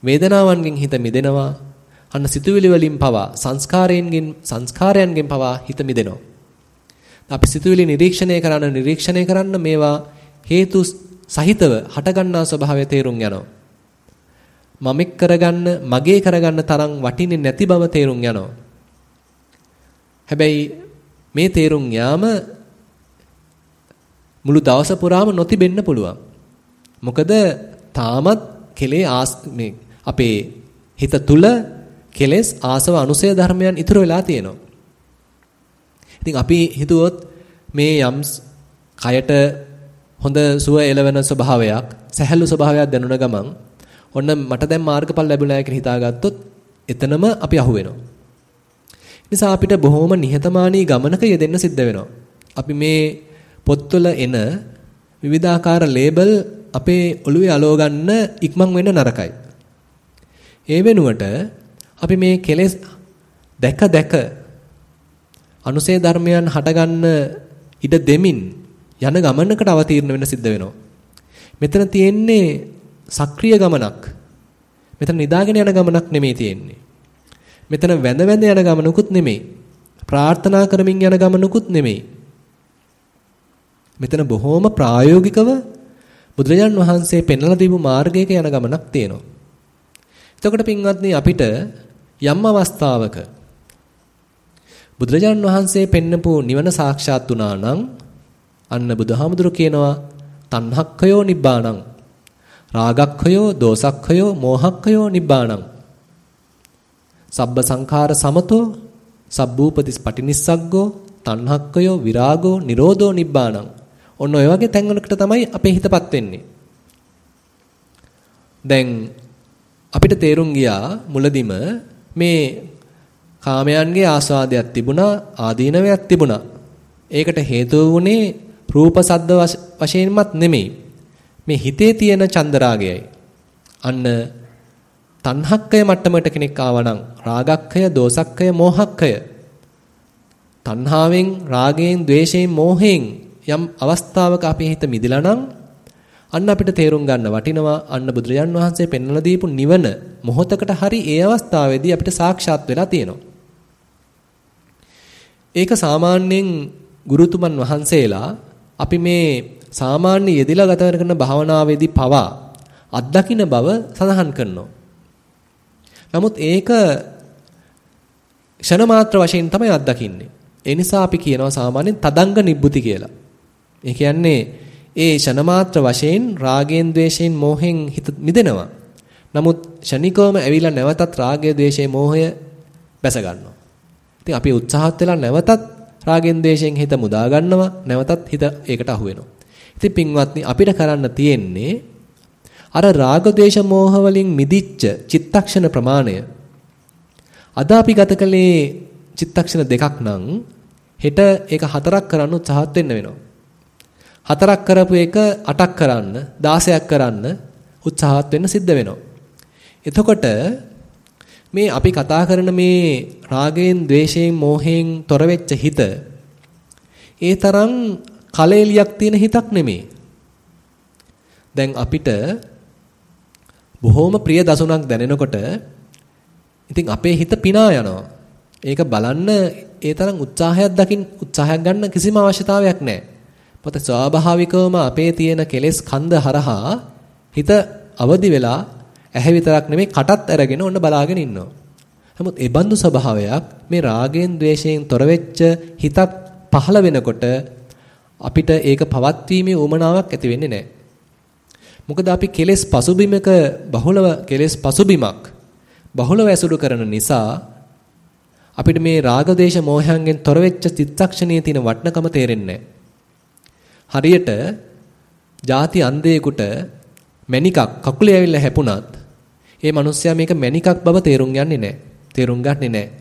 වේදනාවන්ගෙන් හිත මිදෙනවා. අන්න සිතුවිලි වලින් පවා සංස්කාරයෙන්ගෙන් සංස්කාරයන්ගෙන් පවා හිත මිදෙනවා. අපි සිතුවිලි නිරීක්ෂණය කරන නිරීක්ෂණය කරන්න මේවා හේතු සහිතව හටගන්නා ස්වභාවය තේරුම් යනවා. මමෙක් කරගන්න මගේ කරගන්න තරම් වටින්නේ නැති බව තේරුම් යනවා. හැබැයි මේ තේරුම් යාම මුළු දවස පුරාම නොතිබෙන්න පුළුවන්. මොකද තාමත් කෙලේ ආස් මේ අපේ හිත තුල කෙලෙස් ආසව අනුසය ධර්මයන් ඉතුරු වෙලා තියෙනවා. ඉතින් අපි හිතුවොත් මේ යම් කයට හොඳ සුව එළවෙන ස්වභාවයක්, සැහැල්ලු ස්වභාවයක් දැනුණ ගමන් ඔන්න මට දැන් මාර්ගඵල ලැබුණා කියලා හිතාගත්තොත් එතනම අපි අහු වෙනවා. නිසා අපිට බොහොම නිහතමානී ගමනක යෙදෙන්න සිද්ධ වෙනවා. අපි මේ පොත්වල එන විවිධාකාර ලේබල් අපේ ඔළුවේ අලව ගන්න ඉක්මන් වෙන්න නරකයි. ඒ වෙනුවට අපි මේ කෙලෙස් දැක දැක අනුසේ ධර්මයන් හටගන්න ඉඩ දෙමින් යන ගමනකට අවතීර්ණ වෙන්න සිද්ධ වෙනවා. මෙතන තියෙන්නේ සක්‍රීය ගමනක්. මෙතන නිදාගෙන යන ගමනක් නෙමෙයි තියෙන්නේ. මෙතන වැඳ වැඳ යන ගමනකුත් නෙමෙයි. ප්‍රාර්ථනා කරමින් යන ගමනකුත් නෙමෙයි. මෙතන බොහොම ප්‍රායෝගිකව බුදුරජාන් වහන්සේ පෙන්වලා දීපු මාර්ගයක යන ගමනක් තියෙනවා. එතකොට පින්වත්නි අපිට යම් අවස්ථාවක බුදුරජාන් වහන්සේ පෙන්නපු නිවන සාක්ෂාත් වුණා නම් අන්න බුදුහාමුදුරු කියනවා තණ්හක්ඛයෝ නිබ්බාණං රාගක්ඛයෝ දෝසක්ඛයෝ මෝහක්ඛයෝ නිබ්බාණං සබ්බ සංඛාර සමතෝ සබ්බූපතිස් පටිනිස්සග්ගෝ තණ්හක්ඛයෝ විරාගෝ නිරෝධෝ නිබ්බාණං ඔන්න ඔය වගේ තැන්වලකට තමයි අපේ හිතපත් වෙන්නේ දැන් අපිට තේරුම් ගියා මුලදිම මේ කාමයන්ගේ ආස්වාදයක් තිබුණා ආදීනවයක් තිබුණා. ඒකට හේතුව වුණේ රූප සද්ද වශයෙන්මත් නෙමෙයි. මේ හිතේ තියෙන චන්දරාගයයි. අන්න තණ්හක්කය මට්ටමට කෙනෙක් ආවනම් රාගක්කය, දෝසක්කය, මෝහක්කය. තණ්හාවෙන්, රාගයෙන්, ద్వේෂයෙන්, මෝහයෙන් යම් අවස්ථාවක අපි හිත මිදලා නම් අන්න අපිට තේරුම් ගන්න වටිනවා අන්න බුදුරජාන් වහන්සේ පෙන්වලා දීපු නිවන මොහොතකට හරි ඒ අවස්ථාවේදී අපිට සාක්ෂාත් වෙලා තියෙනවා. ඒක සාමාන්‍යයෙන් ගුරුතුමන් වහන්සේලා අපි මේ සාමාන්‍ය යෙදিলা ගත කරන භාවනාවේදී පවා අත්දකින්න බව සඳහන් කරනවා. නමුත් ඒක ෂණ මාත්‍ර වශයෙන් තමයි අත්දකින්නේ. ඒ නිසා අපි කියනවා සාමාන්‍යයෙන් තදංග නිබ්බුති කියලා. ඒ කියන්නේ ඒ ෂණ මාත්‍ර වශයෙන් රාගයෙන්, ద్వේෂයෙන්, මෝහෙන් හිත මිදෙනවා. නමුත් ෂණිකවම ඇවිල්ලා නැවතත් රාගය, ద్వේෂය, මෝහය බැස ගන්නවා. ඉතින් අපි උත්සාහත් වෙලා නැවතත් රාගෙන්, ద్వේෂයෙන් හිත මුදා ගන්නවා. නැවතත් හිත ඒකට අහු වෙනවා. ඉතින් පින්වත්නි අපිට කරන්න තියෙන්නේ අර රාග, ద్వේෂ, මෝහ වලින් මිදිච්ච චිත්තක්ෂණ ප්‍රමාණය අද අපි ගත කළේ චිත්තක්ෂණ දෙකක් නම් හෙට ඒක හතරක් කරන්න උත්සාහත් වෙන්න වෙනවා. හතරක් කරපු එක අටක් කරන්න 16ක් කරන්න උත්සාහත් වෙන්න සිද්ධ වෙනවා. එතකොට මේ අපි කතා කරන මේ රාගයෙන්, ద్వේෂයෙන්, මෝහයෙන් තොර වෙච්ච හිත ඒ තරම් කලෙලියක් තියෙන හිතක් නෙමෙයි. දැන් අපිට බොහොම ප්‍රිය දසුණක් දැනෙනකොට ඉතින් අපේ හිත පිනා යනවා. ඒක බලන්න ඒ තරම් උත්සාහයක් දකින් උත්සාහයක් ගන්න කිසිම අවශ්‍යතාවයක් නැහැ. පොත ස්වාභාවිකවම අපේ තියෙන කෙලෙස් කන්ද හරහා හිත අවදි වෙලා ඇහැ විතරක් නෙමෙයි කටත් අරගෙන ඔන්න බලාගෙන ඉන්නවා. නමුත් ඒ බඳු ස්වභාවයක් මේ රාගයෙන් ద్వේෂයෙන් තොර වෙච්ච හිතක් පහළ වෙනකොට අපිට ඒක පවත්වීමේ උවමනාවක් ඇති වෙන්නේ නැහැ. මොකද අපි කෙලෙස් පසුබිමක බහුලව කෙලෙස් පසුබිමක් බහුලව ඇසුරු කරන නිසා අපිට මේ රාග දේශ මොහයන්ගෙන් තොර වෙච්ච චිත්තක්ෂණයේ තියෙන වටිනකම තේරෙන්නේ හරියට ಜಾති අන්ධයෙකුට මණිකක් කකුලේ ඇවිල්ලා හැපුණත් ඒ මිනිස්සයා මේක මණිකක් බව තේරුම් යන්නේ නැහැ. තේරුම් ගන්නේ නැහැ.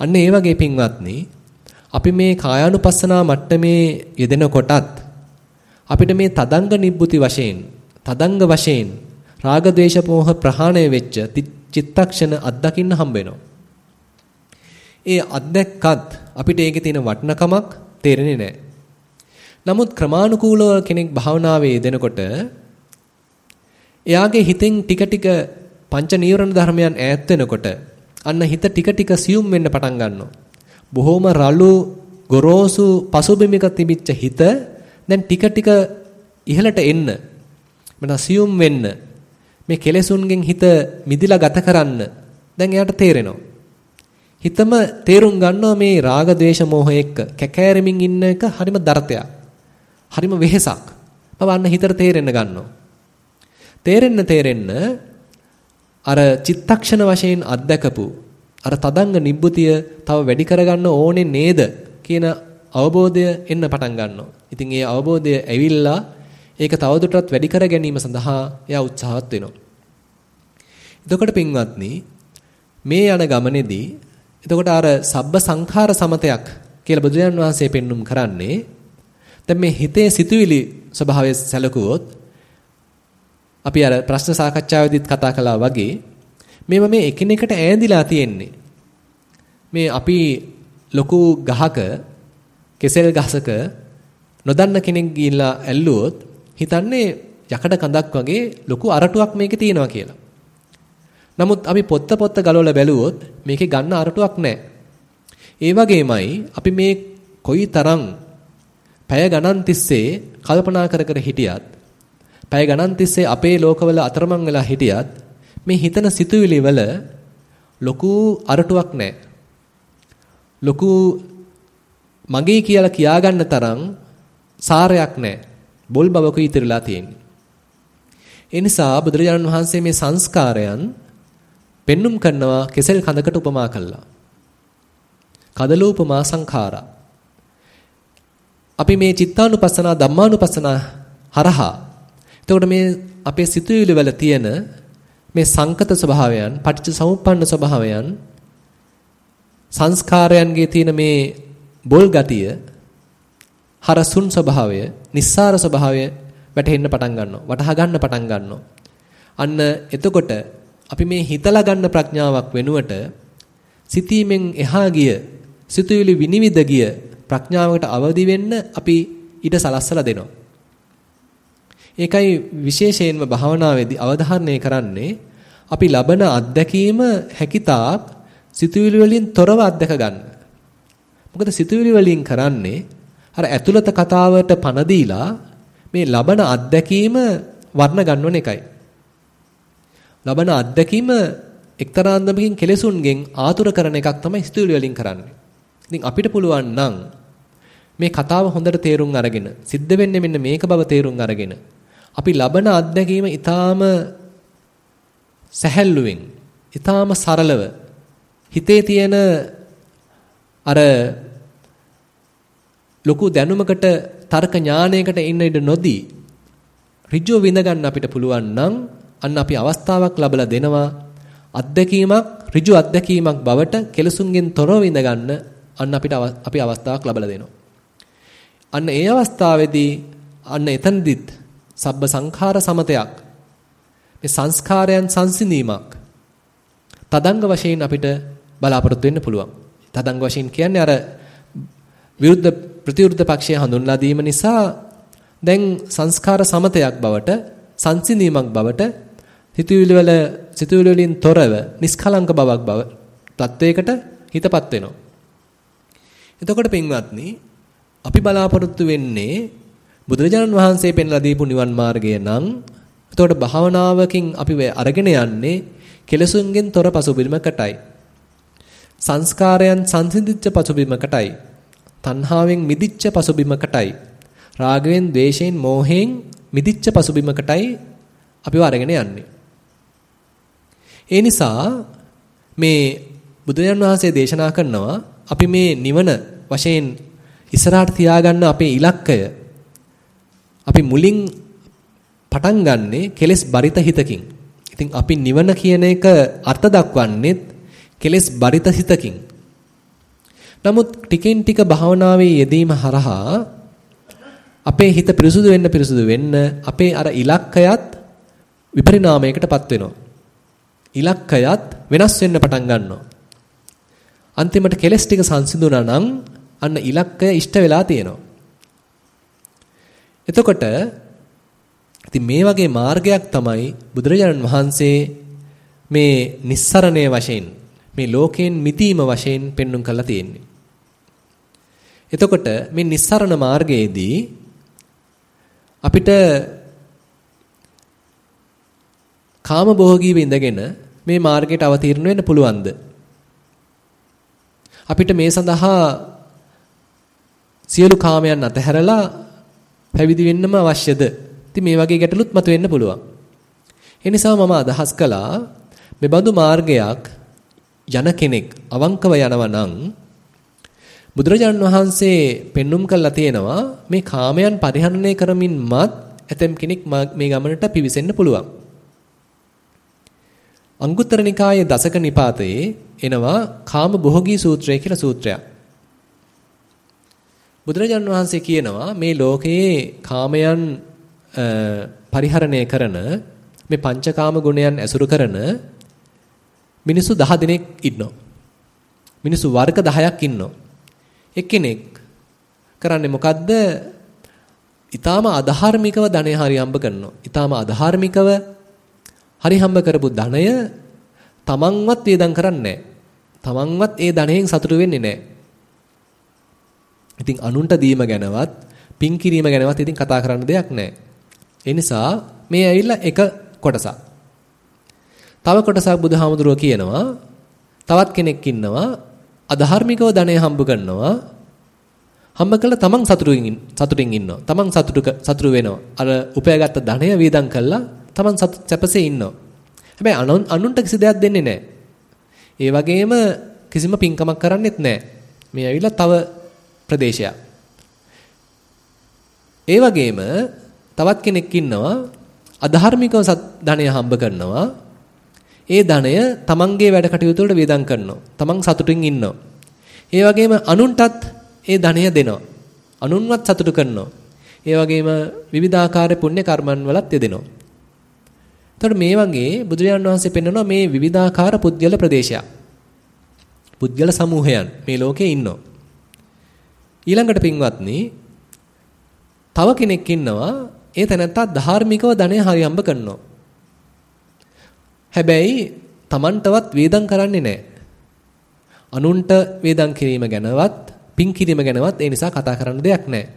අන්න ඒ වගේ පින්වත්නි අපි මේ කායානුපස්සනා මට්ටමේ යෙදෙන කොටත් අපිට මේ තදංග නිබ්බුති වශයෙන් තදංග වශයෙන් රාග ద్వේෂ මෝහ ප්‍රහාණය වෙච්ච චිත්තක්ෂණ අත්දකින්න හම්බ වෙනවා. ඒ අත්දැක්කත් අපිට ඒකේ තියෙන වටිනකමක් තේරෙන්නේ නැහැ. නමුත් ක්‍රමානුකූලව කෙනෙක් භාවනාවේ යෙදෙනකොට එයාගේ හිතෙන් ටික ටික පංච නීවරණ ධර්මයන් ඈත් වෙනකොට අන්න හිත ටික ටික සියුම් වෙන්න පටන් ගන්නවා. බොහොම රළු ගොරෝසු පසුබිමක තිබිච්ච හිත දැන් ටික ටික ඉහළට එන්න මන සියුම් වෙන්න මේ කෙලෙසුන්ගෙන් හිත මිදිලා ගත කරන්න දැන් එයාට තේරෙනවා. හිතම තේරුම් ගන්නවා මේ රාග ద్వේෂ මෝහ එක්ක කැකෑරෙමින් ඉන්න එක හරිම දරතයක්. හරිම වෙහෙසක්. බවන්න හිතට තේරෙන්න ගන්නවා. තේරෙන්න තේරෙන්න අර චිත්තක්ෂණ වශයෙන් අත්දකපු අර තදංග නිබ්බුතිය තව වැඩි කරගන්න ඕනේ නේද කියන අවබෝධය එන්න පටන් ගන්නවා. ඉතින් ඒ අවබෝධය ඇවිල්ලා ඒක තවදුරටත් වැඩි කර ගැනීම සඳහා එයා උත්සාහවත් වෙනවා. එතකොට පින්වත්නි මේ යන ගමනේදී එතකොට අර සබ්බ සංඛාර සමතයක් කියලා බුදුරජාන් වහන්සේ පෙන්눔 කරන්නේ දැන් මේ හිතේ සිතුවිලි ස්වභාවය සැලකුවොත් අපි අර ප්‍රශ්න සාකච්ඡාවේදීත් කතා කළා වගේ මේව මේ එකිනෙකට ඈඳිලා තියෙන්නේ. මේ අපි ලොකු ගහක කෙසෙල් ගසක නොදන්න කෙනෙක් ගිහිල්ලා ඇල්ලුවොත් හිතන්නේ යකඩ කඳක් වගේ ලොකු අරටුවක් මේකේ තියෙනවා කියලා. නමුත් අපි පොත්ත පොත්ත ගලවලා බැලුවොත් මේකේ ගන්න අරටුවක් නැහැ. ඒ වගේමයි අපි මේ කොයි තරම් පැය ගණන් තිස්සේ කල්පනා කර කර හිටියත් පැය ගණන් තිස්සේ අපේ ලෝකවල අතරමං වෙලා හිටියත් මේ හිතන සිතුවිලි වල ලොකු අරටුවක් නැහැ. ලොකු මගේ කියලා කියාගන්න තරම් සාරයක් නැහැ. බොල් බවක ඉතිරලා තියෙන්නේ. ඒ නිසා බුදුරජාණන් වහන්සේ මේ සංස්කාරයන් පෙන්눔 කරනවා කෙසෙල් කඳකට උපමා කළා. කදලූපමා සංඛාරා. අපි මේ චිත්තානුපස්සනා ධම්මානුපස්සනා හරහා එතකොට මේ අපේ සිතුවිලි වල තියෙන මේ සංකත ස්වභාවයන්, පටිච්ච සමුප්පන්න ස්වභාවයන් සංස්කාරයන්ගේ තියෙන මේ බොල් ගතිය, හරසුන් ස්වභාවය, නිස්සාර ස්වභාවය වැටහෙන්න පටන් ගන්නවා. වටහා ගන්න පටන් ගන්නවා. අන්න එතකොට අපි මේ හිතලා ගන්න ප්‍රඥාවක් වෙනුවට සිතීමෙන් එහා ගිය සිතුවිලි විනිවිද ගිය ප්‍රඥාවකට අවදි වෙන්න අපි ඊට සලස්සලා දෙනවා. ඒකයි විශේෂයෙන්ම භාවනාවේදී අවධාරණය කරන්නේ අපි ලබන අත්දැකීම හැකිතාක් සිතුවිලි වලින් තොරව අත්දක ගන්න. මොකද සිතුවිලි වලින් කරන්නේ අර ඇතුළත කතාවට පණ දීලා මේ ලබන අත්දැකීම වර්ණ ගන්නවන එකයි. ලබන අත්දැකීම එක්තරා අන්දමකින් කෙලෙසුන්ගෙන් ආතුර කරන එකක් තමයි සිතුවිලි වලින් කරන්නේ. ඉතින් අපිට පුළුවන් නම් මේ කතාව හොඳට තේරුම් අරගෙන සිද්ධ වෙන්නේ මෙන්න මේක බව තේරුම් අරගෙන අපි ලබන අත්දැකීම ඊටාම සැහැල්ලුවෙන් ඊටාම සරලව හිතේ තියෙන අර ලොකු දැනුමකට තර්ක ඥානයකට ඉන්න ඉඩ නොදී ඍජුව විඳ ගන්න අපිට පුළුවන් නම් අන්න අපි අවස්ථාවක් ලැබලා දෙනවා අත්දැකීමක් ඍජු අත්දැකීමක් බවට කෙලසුන්ගෙන් තොරව විඳ ගන්න අන්න අපිට අපි අවස්ථාවක් ලැබලා දෙනවා අන්න ඒ අවස්ථාවේදී අන්න එතනදිත් සබ්බ සංඛාර සමතයක් මේ සංස්කාරයන් සංසිඳීමක් තදංග වශයෙන් අපිට බලාපොරොත්තු වෙන්න පුළුවන්. තදංග වශයෙන් කියන්නේ අර විරුද්ධ ප්‍රතිවිරුද්ධ පක්ෂය හඳුන්ලා දීම නිසා දැන් සංස්කාර සමතයක් බවට සංසිඳීමක් බවට සිතුවිලි වල සිතුවිලි වලින් තොරව නිස්කලංක බවක් බව තත්වයකට හිතපත් වෙනවා. එතකොට පින්වත්නි අපි බලාපොරොත්තු වෙන්නේ බුදුරජාණන් වහන්සේ පෙන්ලා දීපු නිවන් මාර්ගය නම් එතකොට භාවනාවකින් අපි අරගෙන යන්නේ කෙලසුන්ගෙන් තොර පසුබිමකටයි. සංස්කාරයන් සංසිඳිච්ච පසුබිමකටයි. තණ්හාවෙන් මිදිච්ච පසුබිමකටයි. රාගයෙන්, ద్వේෂයෙන්, මෝහයෙන් මිදිච්ච පසුබිමකටයි අපිව අරගෙන යන්නේ. ඒ නිසා මේ බුදුරජාන් වහන්සේ දේශනා කරනවා අපි මේ නිවන වශයෙන් ඉස්සරහට තියාගන්න අපේ ඉලක්කය අපි මුලින් පටන් ගන්නෙ කෙලෙස් බරිත හිතකින්. ඉතින් අපි නිවන කියන එක අර්ථ දක්වන්නේත් කෙලෙස් බරිත හිතකින්. නමුත් ටිකෙන් ටික භාවනාවේ යෙදීම හරහා අපේ හිත පිරිසුදු වෙන්න පිරිසුදු වෙන්න අපේ අර ඉලක්කයත් විපරිණාමයකටපත් වෙනවා. ඉලක්කයත් වෙනස් වෙන්න පටන් ගන්නවා. අන්තිමට කෙලස් ටික සංසිඳුණා නම් අන්න ඉලක්කය ඉෂ්ට වෙලා තියෙනවා. එතකොට ඉතින් මේ වගේ මාර්ගයක් තමයි බුදුරජාණන් වහන්සේ මේ නිස්සරණය වශයෙන් මේ ලෝකයෙන් මිදීම වශයෙන් පෙන්눔 කරලා තියෙන්නේ. එතකොට මේ නිස්සරණ මාර්ගයේදී අපිට කාම භෝගීව ඉඳගෙන මේ මාර්ගයට අවතීර්ණ වෙන්න පුළුවන්ද? අපිට මේ සඳහා සියලු කාමයන් අතහැරලා පැවිදි වෙන්නම අවශ්‍යද? ඉතින් මේ වගේ ගැටලුත් මතුවෙන්න පුළුවන්. ඒ නිසා මම අදහස් කළා මෙබඳු මාර්ගයක් යන කෙනෙක් අවංකව යනවා නම් බුදුරජාන් වහන්සේ පෙන්눔 කළා තියෙනවා මේ කාමයන් පරිහරණය කරමින්මත් ඇතම් කෙනෙක් මේ ගමනට පිවිසෙන්න පුළුවන්. අංගුත්තර නිකායේ දසක නිපාතයේ එනවා කාම භෝගී සූත්‍රය කියලා සූත්‍රයක්. බුදුරජාන් වහන්සේ කියනවා මේ ලෝකයේ කාමයන් පරිහරණය කරන මේ පංචකාම ගුණයන් ඇසුරු කරන මිනිස්සු 10 දෙනෙක් ඉන්නවා. මිනිස්සු වර්ග 10ක් ඉන්නවා. එක්කෙනෙක් කරන්නේ මොකද්ද? ඊටාම අධාර්මිකව ධනය හරි හම්බ කරනවා. ඊටාම අධාර්මිකව හරි හම්බ කරපු ධනය තමන්වත් වේදම් කරන්නේ තමන්වත් ඒ ධනයෙන් සතුටු වෙන්නේ නැහැ. ඉතින් අනුන්ට දීම ගැනවත් පින් කිරීම ගැනවත් ඉතින් කතා කරන්න දෙයක් නැහැ. ඒ නිසා මේ ඇවිල්ලා එක කොටසක්. තව කොටසක් බුදුහාමුදුරුවෝ කියනවා තවත් කෙනෙක් ඉන්නවා අධාර්මිකව ධනය හම්බ කරනවා හම්බ කළා තමන් සතුටින් සතුටින් ඉන්නවා. තමන් සතුටු සතුටු වෙනවා. අර උපයාගත්ත ධනය වේදම් කළා Taman සැපසේ ඉන්නවා. හැබැයි අනුන්ට කිසි දෙයක් දෙන්නේ නැහැ. ඒ වගේම කිසිම පින්කමක් කරන්නෙත් නැහැ. මේ ඇවිල්ලා තව ප්‍රදේශයක්. ඒ වගේම තවත් කෙනෙක් ඉන්නවා අධාර්මිකව ධනය හම්බ කරනවා. ඒ ධනය තමන්ගේ වැඩ කටයුතු වලට වේදම් කරනවා. තමන් සතුටින් ඉන්නවා. ඒ වගේම අනුන්ටත් ඒ ධනය දෙනවා. අනුන්වත් සතුටු කරනවා. ඒ වගේම විවිධාකාර පුණ්‍ය කර්මන් වලත් යෙදෙනවා. එතකොට මේ වගේ බුදුරජාණන් වහන්සේ පෙන්වනවා මේ විවිධාකාර පුද්ගල ප්‍රදේශයක්. පුද්ගල සමූහයන් මේ ලෝකේ ඉන්නවා. ඊළඟට පින්වත්නි තව කෙනෙක් ඉන්නවා ඒ තැනත්තා ධාර්මිකව ධනය හරි හම්බ කරනවා. හැබැයි Tamanටවත් වේදම් කරන්නේ නැහැ. අනුන්ට වේදම් කිරීම ගැනවත් පින් කිරීම ගැනවත් ඒ නිසා කතා කරන්න දෙයක් නැහැ.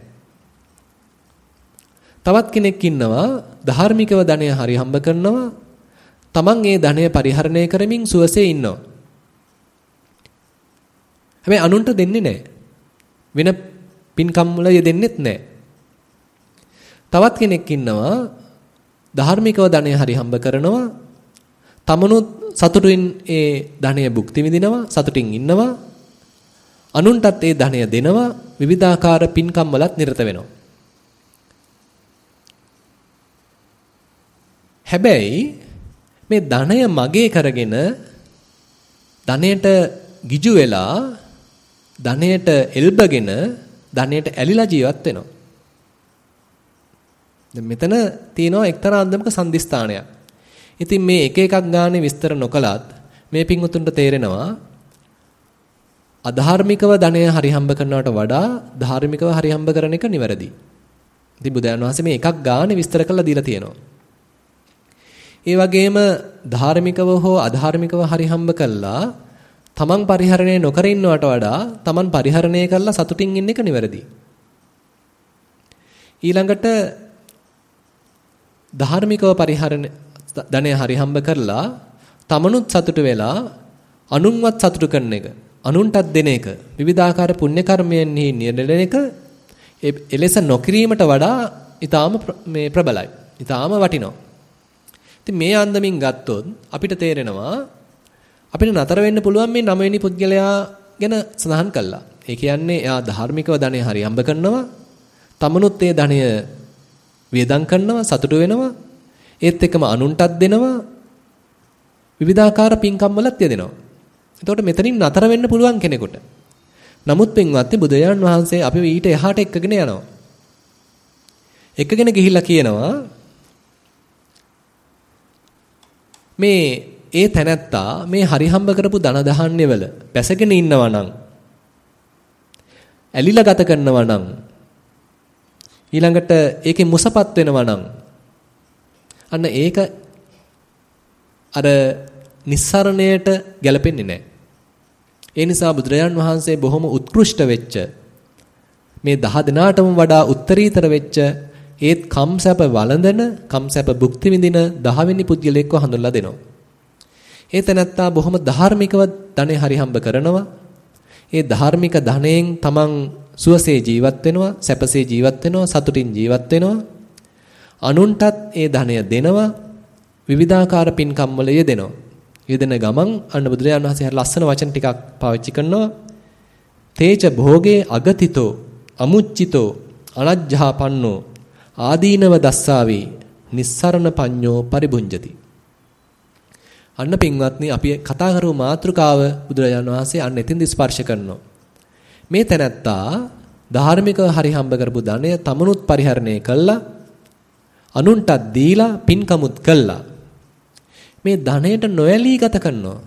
තවත් කෙනෙක් ඉන්නවා ධාර්මිකව ධනය හරි හම්බ කරනවා. තමන් ඒ ධනය පරිහරණය කරමින් සුවසේ ඉන්නවා. හැබැයි අනුන්ට දෙන්නේ නැහැ. වෙන පින්කම් වල යෙදෙන්නෙත් නැහැ. තවත් කෙනෙක් ඉන්නවා ධාර්මිකව ධනය හරි හම්බ කරනවා. තමනුත් සතුටින් ඒ ධනය භුක්ති විඳිනවා, සතුටින් ඉන්නවා. අනුන්ටත් ඒ ධනය දෙනවා, විවිධාකාර පින්කම් වලත් නිරත වෙනවා. හැබැයි මේ ධනය මගේ කරගෙන ධනයට ගිජු වෙලා ධනයට එල්බගෙන ධනයට ඇලිලා ජීවත් වෙනවා. දැන් මෙතන තියෙනවා එක්තරා අන්දමක සම්දිස්ථානයක්. ඉතින් මේ එක එකක් ගානේ විස්තර නොකලත් මේ පිංගුතුන්ට තේරෙනවා අධාර්මිකව ධනය හරි හම්බ කරනවට වඩා ධාර්මිකව හරි හම්බ කරන එක නිවැරදි. ඉතින් බුදුන් වහන්සේ මේ එකක් ගානේ විස්තර කරලා දීලා තියෙනවා. ඒ වගේම ධාර්මිකව හෝ අධාර්මිකව හරි හම්බ කළා තමන් පරිහරණය නොකර ඉන්නවට වඩා තමන් පරිහරණය කරලා සතුටින් ඉන්න එක නිවැරදි. ඊළඟට ධාර්මිකව පරිහරණ ධනය හරි හම්බ කරලා තමනුත් සතුට වෙලා අනුන්වත් සතුටු කරන එක අනුන්ටත් දෙන එක විවිධාකාර පුණ්‍ය කර්මයන්හි නියැලෙන එක එලෙස නොකිරීමට වඩා ඊටාම මේ ප්‍රබලයි. ඊටාම වටිනවා. ඉතින් මේ අන්දමින් ගත්තොත් අපිට තේරෙනවා අපිට නතර වෙන්න පුළුවන් මේ නවවෙනි පුද්ගලයා ගැන සඳහන් කළා. ඒ කියන්නේ එයා ධාර්මිකව ධනෙ හරි හම්බ කරනවා. තමනුත් ඒ ධනය වියදම් කරනවා, සතුටු වෙනවා. ඒත් එක්කම අනුන්ටත් දෙනවා. විවිධාකාර පින්කම් වලත් යෙදෙනවා. එතකොට මෙතනින් නතර වෙන්න පුළුවන් කෙනෙකුට. නමුත් පින්වත්නි බුදුරජාණන් වහන්සේ අපිව ඊට එහාට එක්කගෙන යනවා. එක්කගෙන ගිහිල්ලා කියනවා මේ ඒ තැනැත්තා මේ හරි හම්බ කරපු ධන දහන්නේ වල බැසගෙන ඉන්නවා නම් ඇලිලා ගත කරනවා නම් ඊළඟට ඒකේ මුසපත් වෙනවා නම් අන්න ඒක අර නිස්සරණයට ගැලපෙන්නේ නැහැ. ඒ නිසා බුදුරජාන් වහන්සේ බොහොම උත්කෘෂ්ඨ වෙච්ච මේ දහ දිනාටම වඩා උත්තරීතර වෙච්ච ඒත් කම්සැප වළඳන කම්සැප භුක්ති විඳින දහවෙනි පුද්ගලයෙක්ව හඳුන්ලා දෙනවා. ඒ තැනැත්තා බොහොම ධාර්මිකව ධනෙ හරි හම්බ කරනවා. ඒ ධාර්මික ධනෙන් තමන් සුවසේ ජීවත් වෙනවා, සැපසේ ජීවත් වෙනවා, සතුටින් ජීවත් වෙනවා. අනුන්ටත් ඒ ධනය දෙනවා. විවිධාකාර පින්කම් වල යෙදෙනවා. යෙදෙන ගමන් අන්න බුදුරජාණන් වහන්සේ හරි ලස්සන වචන ටිකක් පාවිච්චි කරනවා. තේච භෝගේ අගතිතෝ අමුච්චිතෝ අනජ්ජහපන්නෝ ආදීනව දස්සාවේ නිස්සරණ පඤ්ඤෝ පරිබුංජති අන්න පින්වත්නි අපි කතා කරමු මාතෘකාව බුදුරජාණන් වහන්සේ අන්න එතින්දි ස්පර්ශ කරනවා. මේ තැනැත්තා ධාර්මිකව හරි හම්බ කරපු ධනය තමනුත් පරිහරණය කළා අනුන්ටත් දීලා පින්කමුත් කළා. මේ ධනයට නොඇලී ගත කරනවා.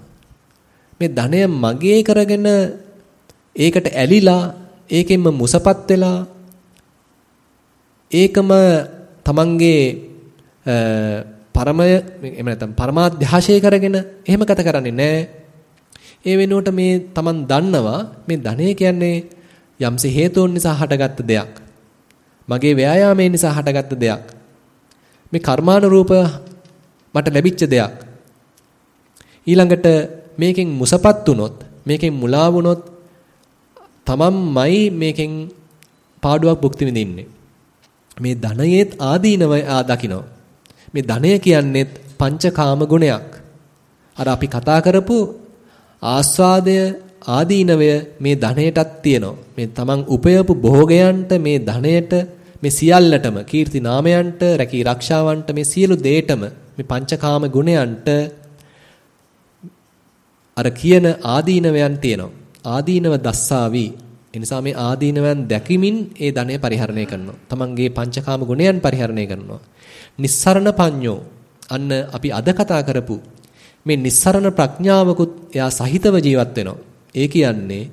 මේ ධනය මගේ කරගෙන ඒකට ඇලිලා ඒකෙන්ම මුසපත් වෙලා ඒකම තමන්ගේ පරමය එහෙම නැත්නම් පරමාධ්‍යාශය කරගෙන එහෙම ගත කරන්නේ නැහැ. ඒ වෙනුවට මේ Taman දන්නවා මේ ධනය කියන්නේ යම්සි හේතුන් නිසා හටගත්ත දෙයක්. මගේ ව්‍යායාමයෙන් නිසා හටගත්ත දෙයක්. මේ කර්මානුරූප මට ලැබිච්ච දෙයක්. ඊළඟට මේකෙන් මුසපත් වුනොත් මේකෙන් මුලා වුනොත් තමන්මයි මේකෙන් පාඩුවක් භුක්ති විඳින්නේ. මේ ධනයේත් ආදීනව දකින්න. මේ ධනය කියන්නේත් පංචකාම ගුණයක්. අර අපි කතා කරපු ආස්වාදය ආදීනවය මේ ධනයටත් තියෙනවා. මේ තමන් උපයපු භෝගයන්ට මේ ධනයට මේ සියල්ලටම කීර්ති නාමයන්ට රැකී ආරක්ෂාවන්ට මේ සියලු දේටම මේ පංචකාම ගුණයන්ට අර කියන ආදීනවයන් තියෙනවා. ආදීනව දස්සාවි. ඒ නිසා මේ ආදීනවයන් දැකීමින් ඒ ධනය පරිහරණය කරනවා. තමන්ගේ පංචකාම ගුණයන් පරිහරණය කරනවා. නිස්සරණ පඤ්ඤෝ අන්න අපි අද කතා කරපු මේ නිස්සරණ ප්‍රඥාවකුත් එයා සහිතව ජීවත් වෙනවා. ඒ කියන්නේ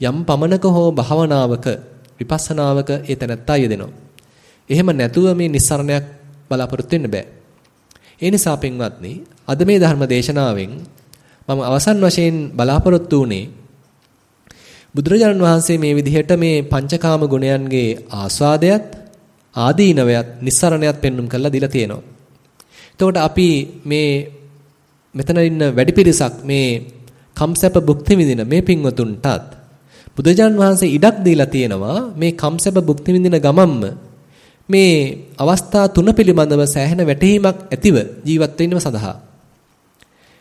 යම් පමනක හෝ භාවනාවක විපස්සනාවක ඒ තැනත්තා යෙදෙනවා. එහෙම නැතුව මේ නිස්සරණයක් බලාපොරොත්තු වෙන්න බෑ. ඒ නිසා පින්වත්නි අද මේ ධර්ම දේශනාවෙන් මම අවසන් වශයෙන් බලාපොරොත්තු වුණේ බුදුරජාණන් වහන්සේ මේ විදිහට මේ පංචකාම ගුණයන්ගේ ආස්වාදයත් ආදීනවයත් නිස්සරණයත් පෙන්눔 කරලා දීලා තියෙනවා. එතකොට අපි මේ මෙතන ඉන්න වැඩි පිරිසක් මේ කම්සැප භුක්ති විඳින මේ පින්වතුන්ටත් බුදුජාන් වහන්සේ ඉඩක් දීලා තියෙනවා මේ කම්සැප භුක්ති විඳින ගමම්ම මේ අවස්ථා තුන පිළිබඳව සෑහෙන වැටහීමක් ඇතිව ජීවත් වෙන්නම සඳහා.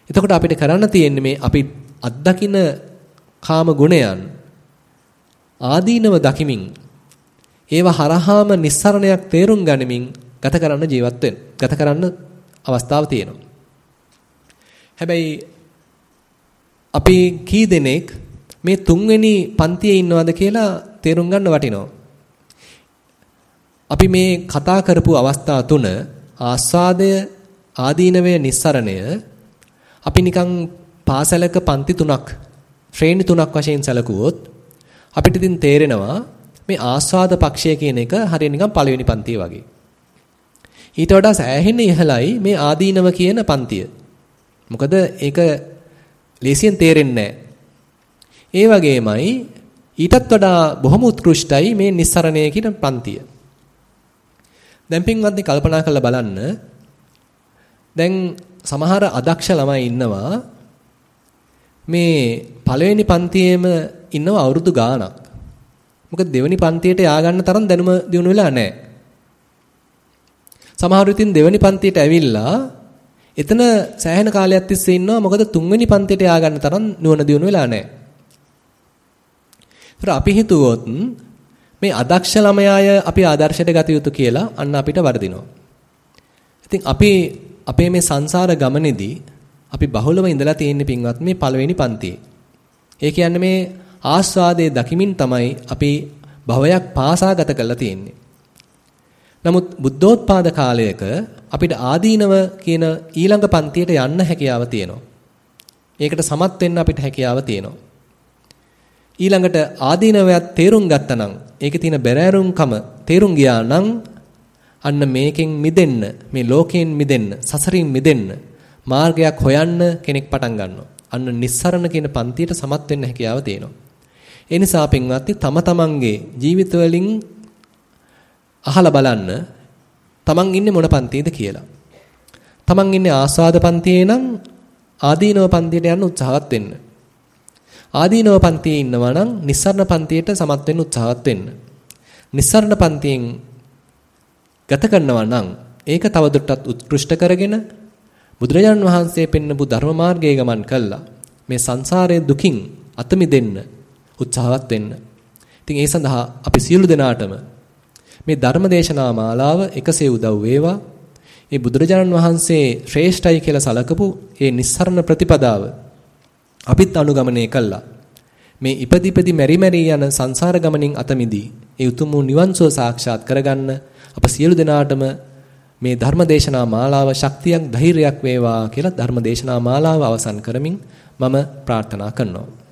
එතකොට අපිට කරන්න තියෙන්නේ මේ අපි අත්දකින කාම ගුණයන් ආදීනව දකිමින් ඒව හරහාම නිස්සරණයක් තේරුම් ගනිමින් ගත කරන්න ජීවත් වෙන්න. ගත කරන්න අවස්ථාව තියෙනවා. හැබැයි අපි කී දෙනෙක් මේ තුන්වෙනි පන්තියේ ඉන්නවද කියලා තේරුම් ගන්න වටිනවා. අපි මේ කතා කරපු අවස්ථා තුන ආස්වාදය ආදීනවය නිස්සරණය අපි නිකන් පාසලක පන්ති තුනක් ශ්‍රේණි තුනක් වශයෙන් සැලකුවොත් අපිට ඉතින් තේරෙනවා මේ ආස්වාද පක්ෂය කියන එක හරිය නිකන් පළවෙනි පන්තිය වගේ. ඊට වඩා සෑහෙන ඉහළයි මේ ආදීනව කියන පන්තිය. මොකද ඒක ලේසියෙන් තේරෙන්නේ ඒ වගේමයි ඊටත් වඩා බොහොම උත්කෘෂ්ටයි මේ නිස්සරණය කියන පන්තිය. දැන් පින්වත්නි කල්පනා කරලා බලන්න. දැන් සමහර අදක්ෂ ළමයි ඉන්නවා මේ පළවෙනි පන්තියේම ඉන්නව අවුරුදු ගාණක්. මොකද දෙවෙනි පන්තියට යා ගන්න තරම් දැනුම දිනු වෙලා නැහැ. සමහර ඉතින් දෙවෙනි පන්තියට ඇවිල්ලා එතන සෑහෙන කාලයක් තිස්සේ ඉන්නවා මොකද තුන්වෙනි පන්තියට යා ගන්න තරම් නුවණ දිනු වෙලා නැහැ. ඒතර අපි හිතුවොත් මේ අදක්ෂ ළමයාය අපි ආදර්ශයට ගත යුතු කියලා අන්න අපිට වර්ධිනවා. ඉතින් අපි අපේ මේ සංසාර ගමනේදී අපි බහුලව ඉඳලා තියෙන්නේ පින්වත් මේ පළවෙනි පන්තියේ. ඒ කියන්නේ මේ ආස්වාදයේ දකිමින් තමයි අපි භවයක් පාසා ගත කරලා තියෙන්නේ. නමුත් බුද්ධෝත්පාද කාලයක අපිට ආදීනව කියන ඊළඟ පන්තියට යන්න හැකියාව තියෙනවා. ඒකට සමත් වෙන්න අපිට හැකියාව තියෙනවා. ඊළඟට ආදීනවයත් තේරුම් ගත්තනම් ඒකේ තියෙන බැරෑරුම්කම තේරුම් ගියා නම් අන්න මේකෙන් මිදෙන්න මේ ලෝකයෙන් මිදෙන්න සසරින් මිදෙන්න මාර්ගයක් හොයන්න කෙනෙක් පටන් ගන්නවා. අන්න නිස්සරණ කියන පන්තියට සමත් වෙන්න හැකියාව තියෙනවා. ඒ නිසා පින්වත්නි තම තමන්ගේ ජීවිතවලින් අහලා බලන්න තමන් ඉන්නේ මොන පන්තියේද කියලා. තමන් ඉන්නේ ආස්වාද පන්තියේ නම් ආදීනව පන්තියට යන්න උත්සාහවත් වෙන්න. ආදීනව පන්තියේ ඉන්නවා නම් නිස්සරණ පන්තියට සමත් වෙන්න උත්සාහවත් වෙන්න. නිස්සරණ පන්තියෙන් ගත කරනවා නම් ඒක තවදුරටත් උත්කෘෂ්ඨ කරගෙන බුදුරජාණන් වහන්සේ පෙන්වපු ධර්ම මාර්ගයේ ගමන් කළා. මේ සංසාරයේ දුකින් අත මිදෙන්න උත්සාහවත් වෙන්න. ඉතින් ඒ සඳහා අපි සියලු දෙනාටම මේ ධර්මදේශනා මාලාව එකසේ උදව් වේවා. මේ බුදුරජාණන් වහන්සේ ශ්‍රේෂ්ඨයි කියලා සලකපු ඒ නිස්සරණ ප්‍රතිපදාව අපිත් අනුගමනය කළා. මේ ඉපදිපදි මෙරි මෙරි යන සංසාර ගමනින් අත මිදී ඒ උතුම් වූ නිවන් සුව සාක්ෂාත් කරගන්න අප සියලු දෙනාටම මේ ධර්මදේශනා මාලාව ශක්තියක් ධෛර්යයක් වේවා කියලා ධර්මදේශනා මාලාව අවසන් කරමින් මම ප්‍රාර්ථනා කරනවා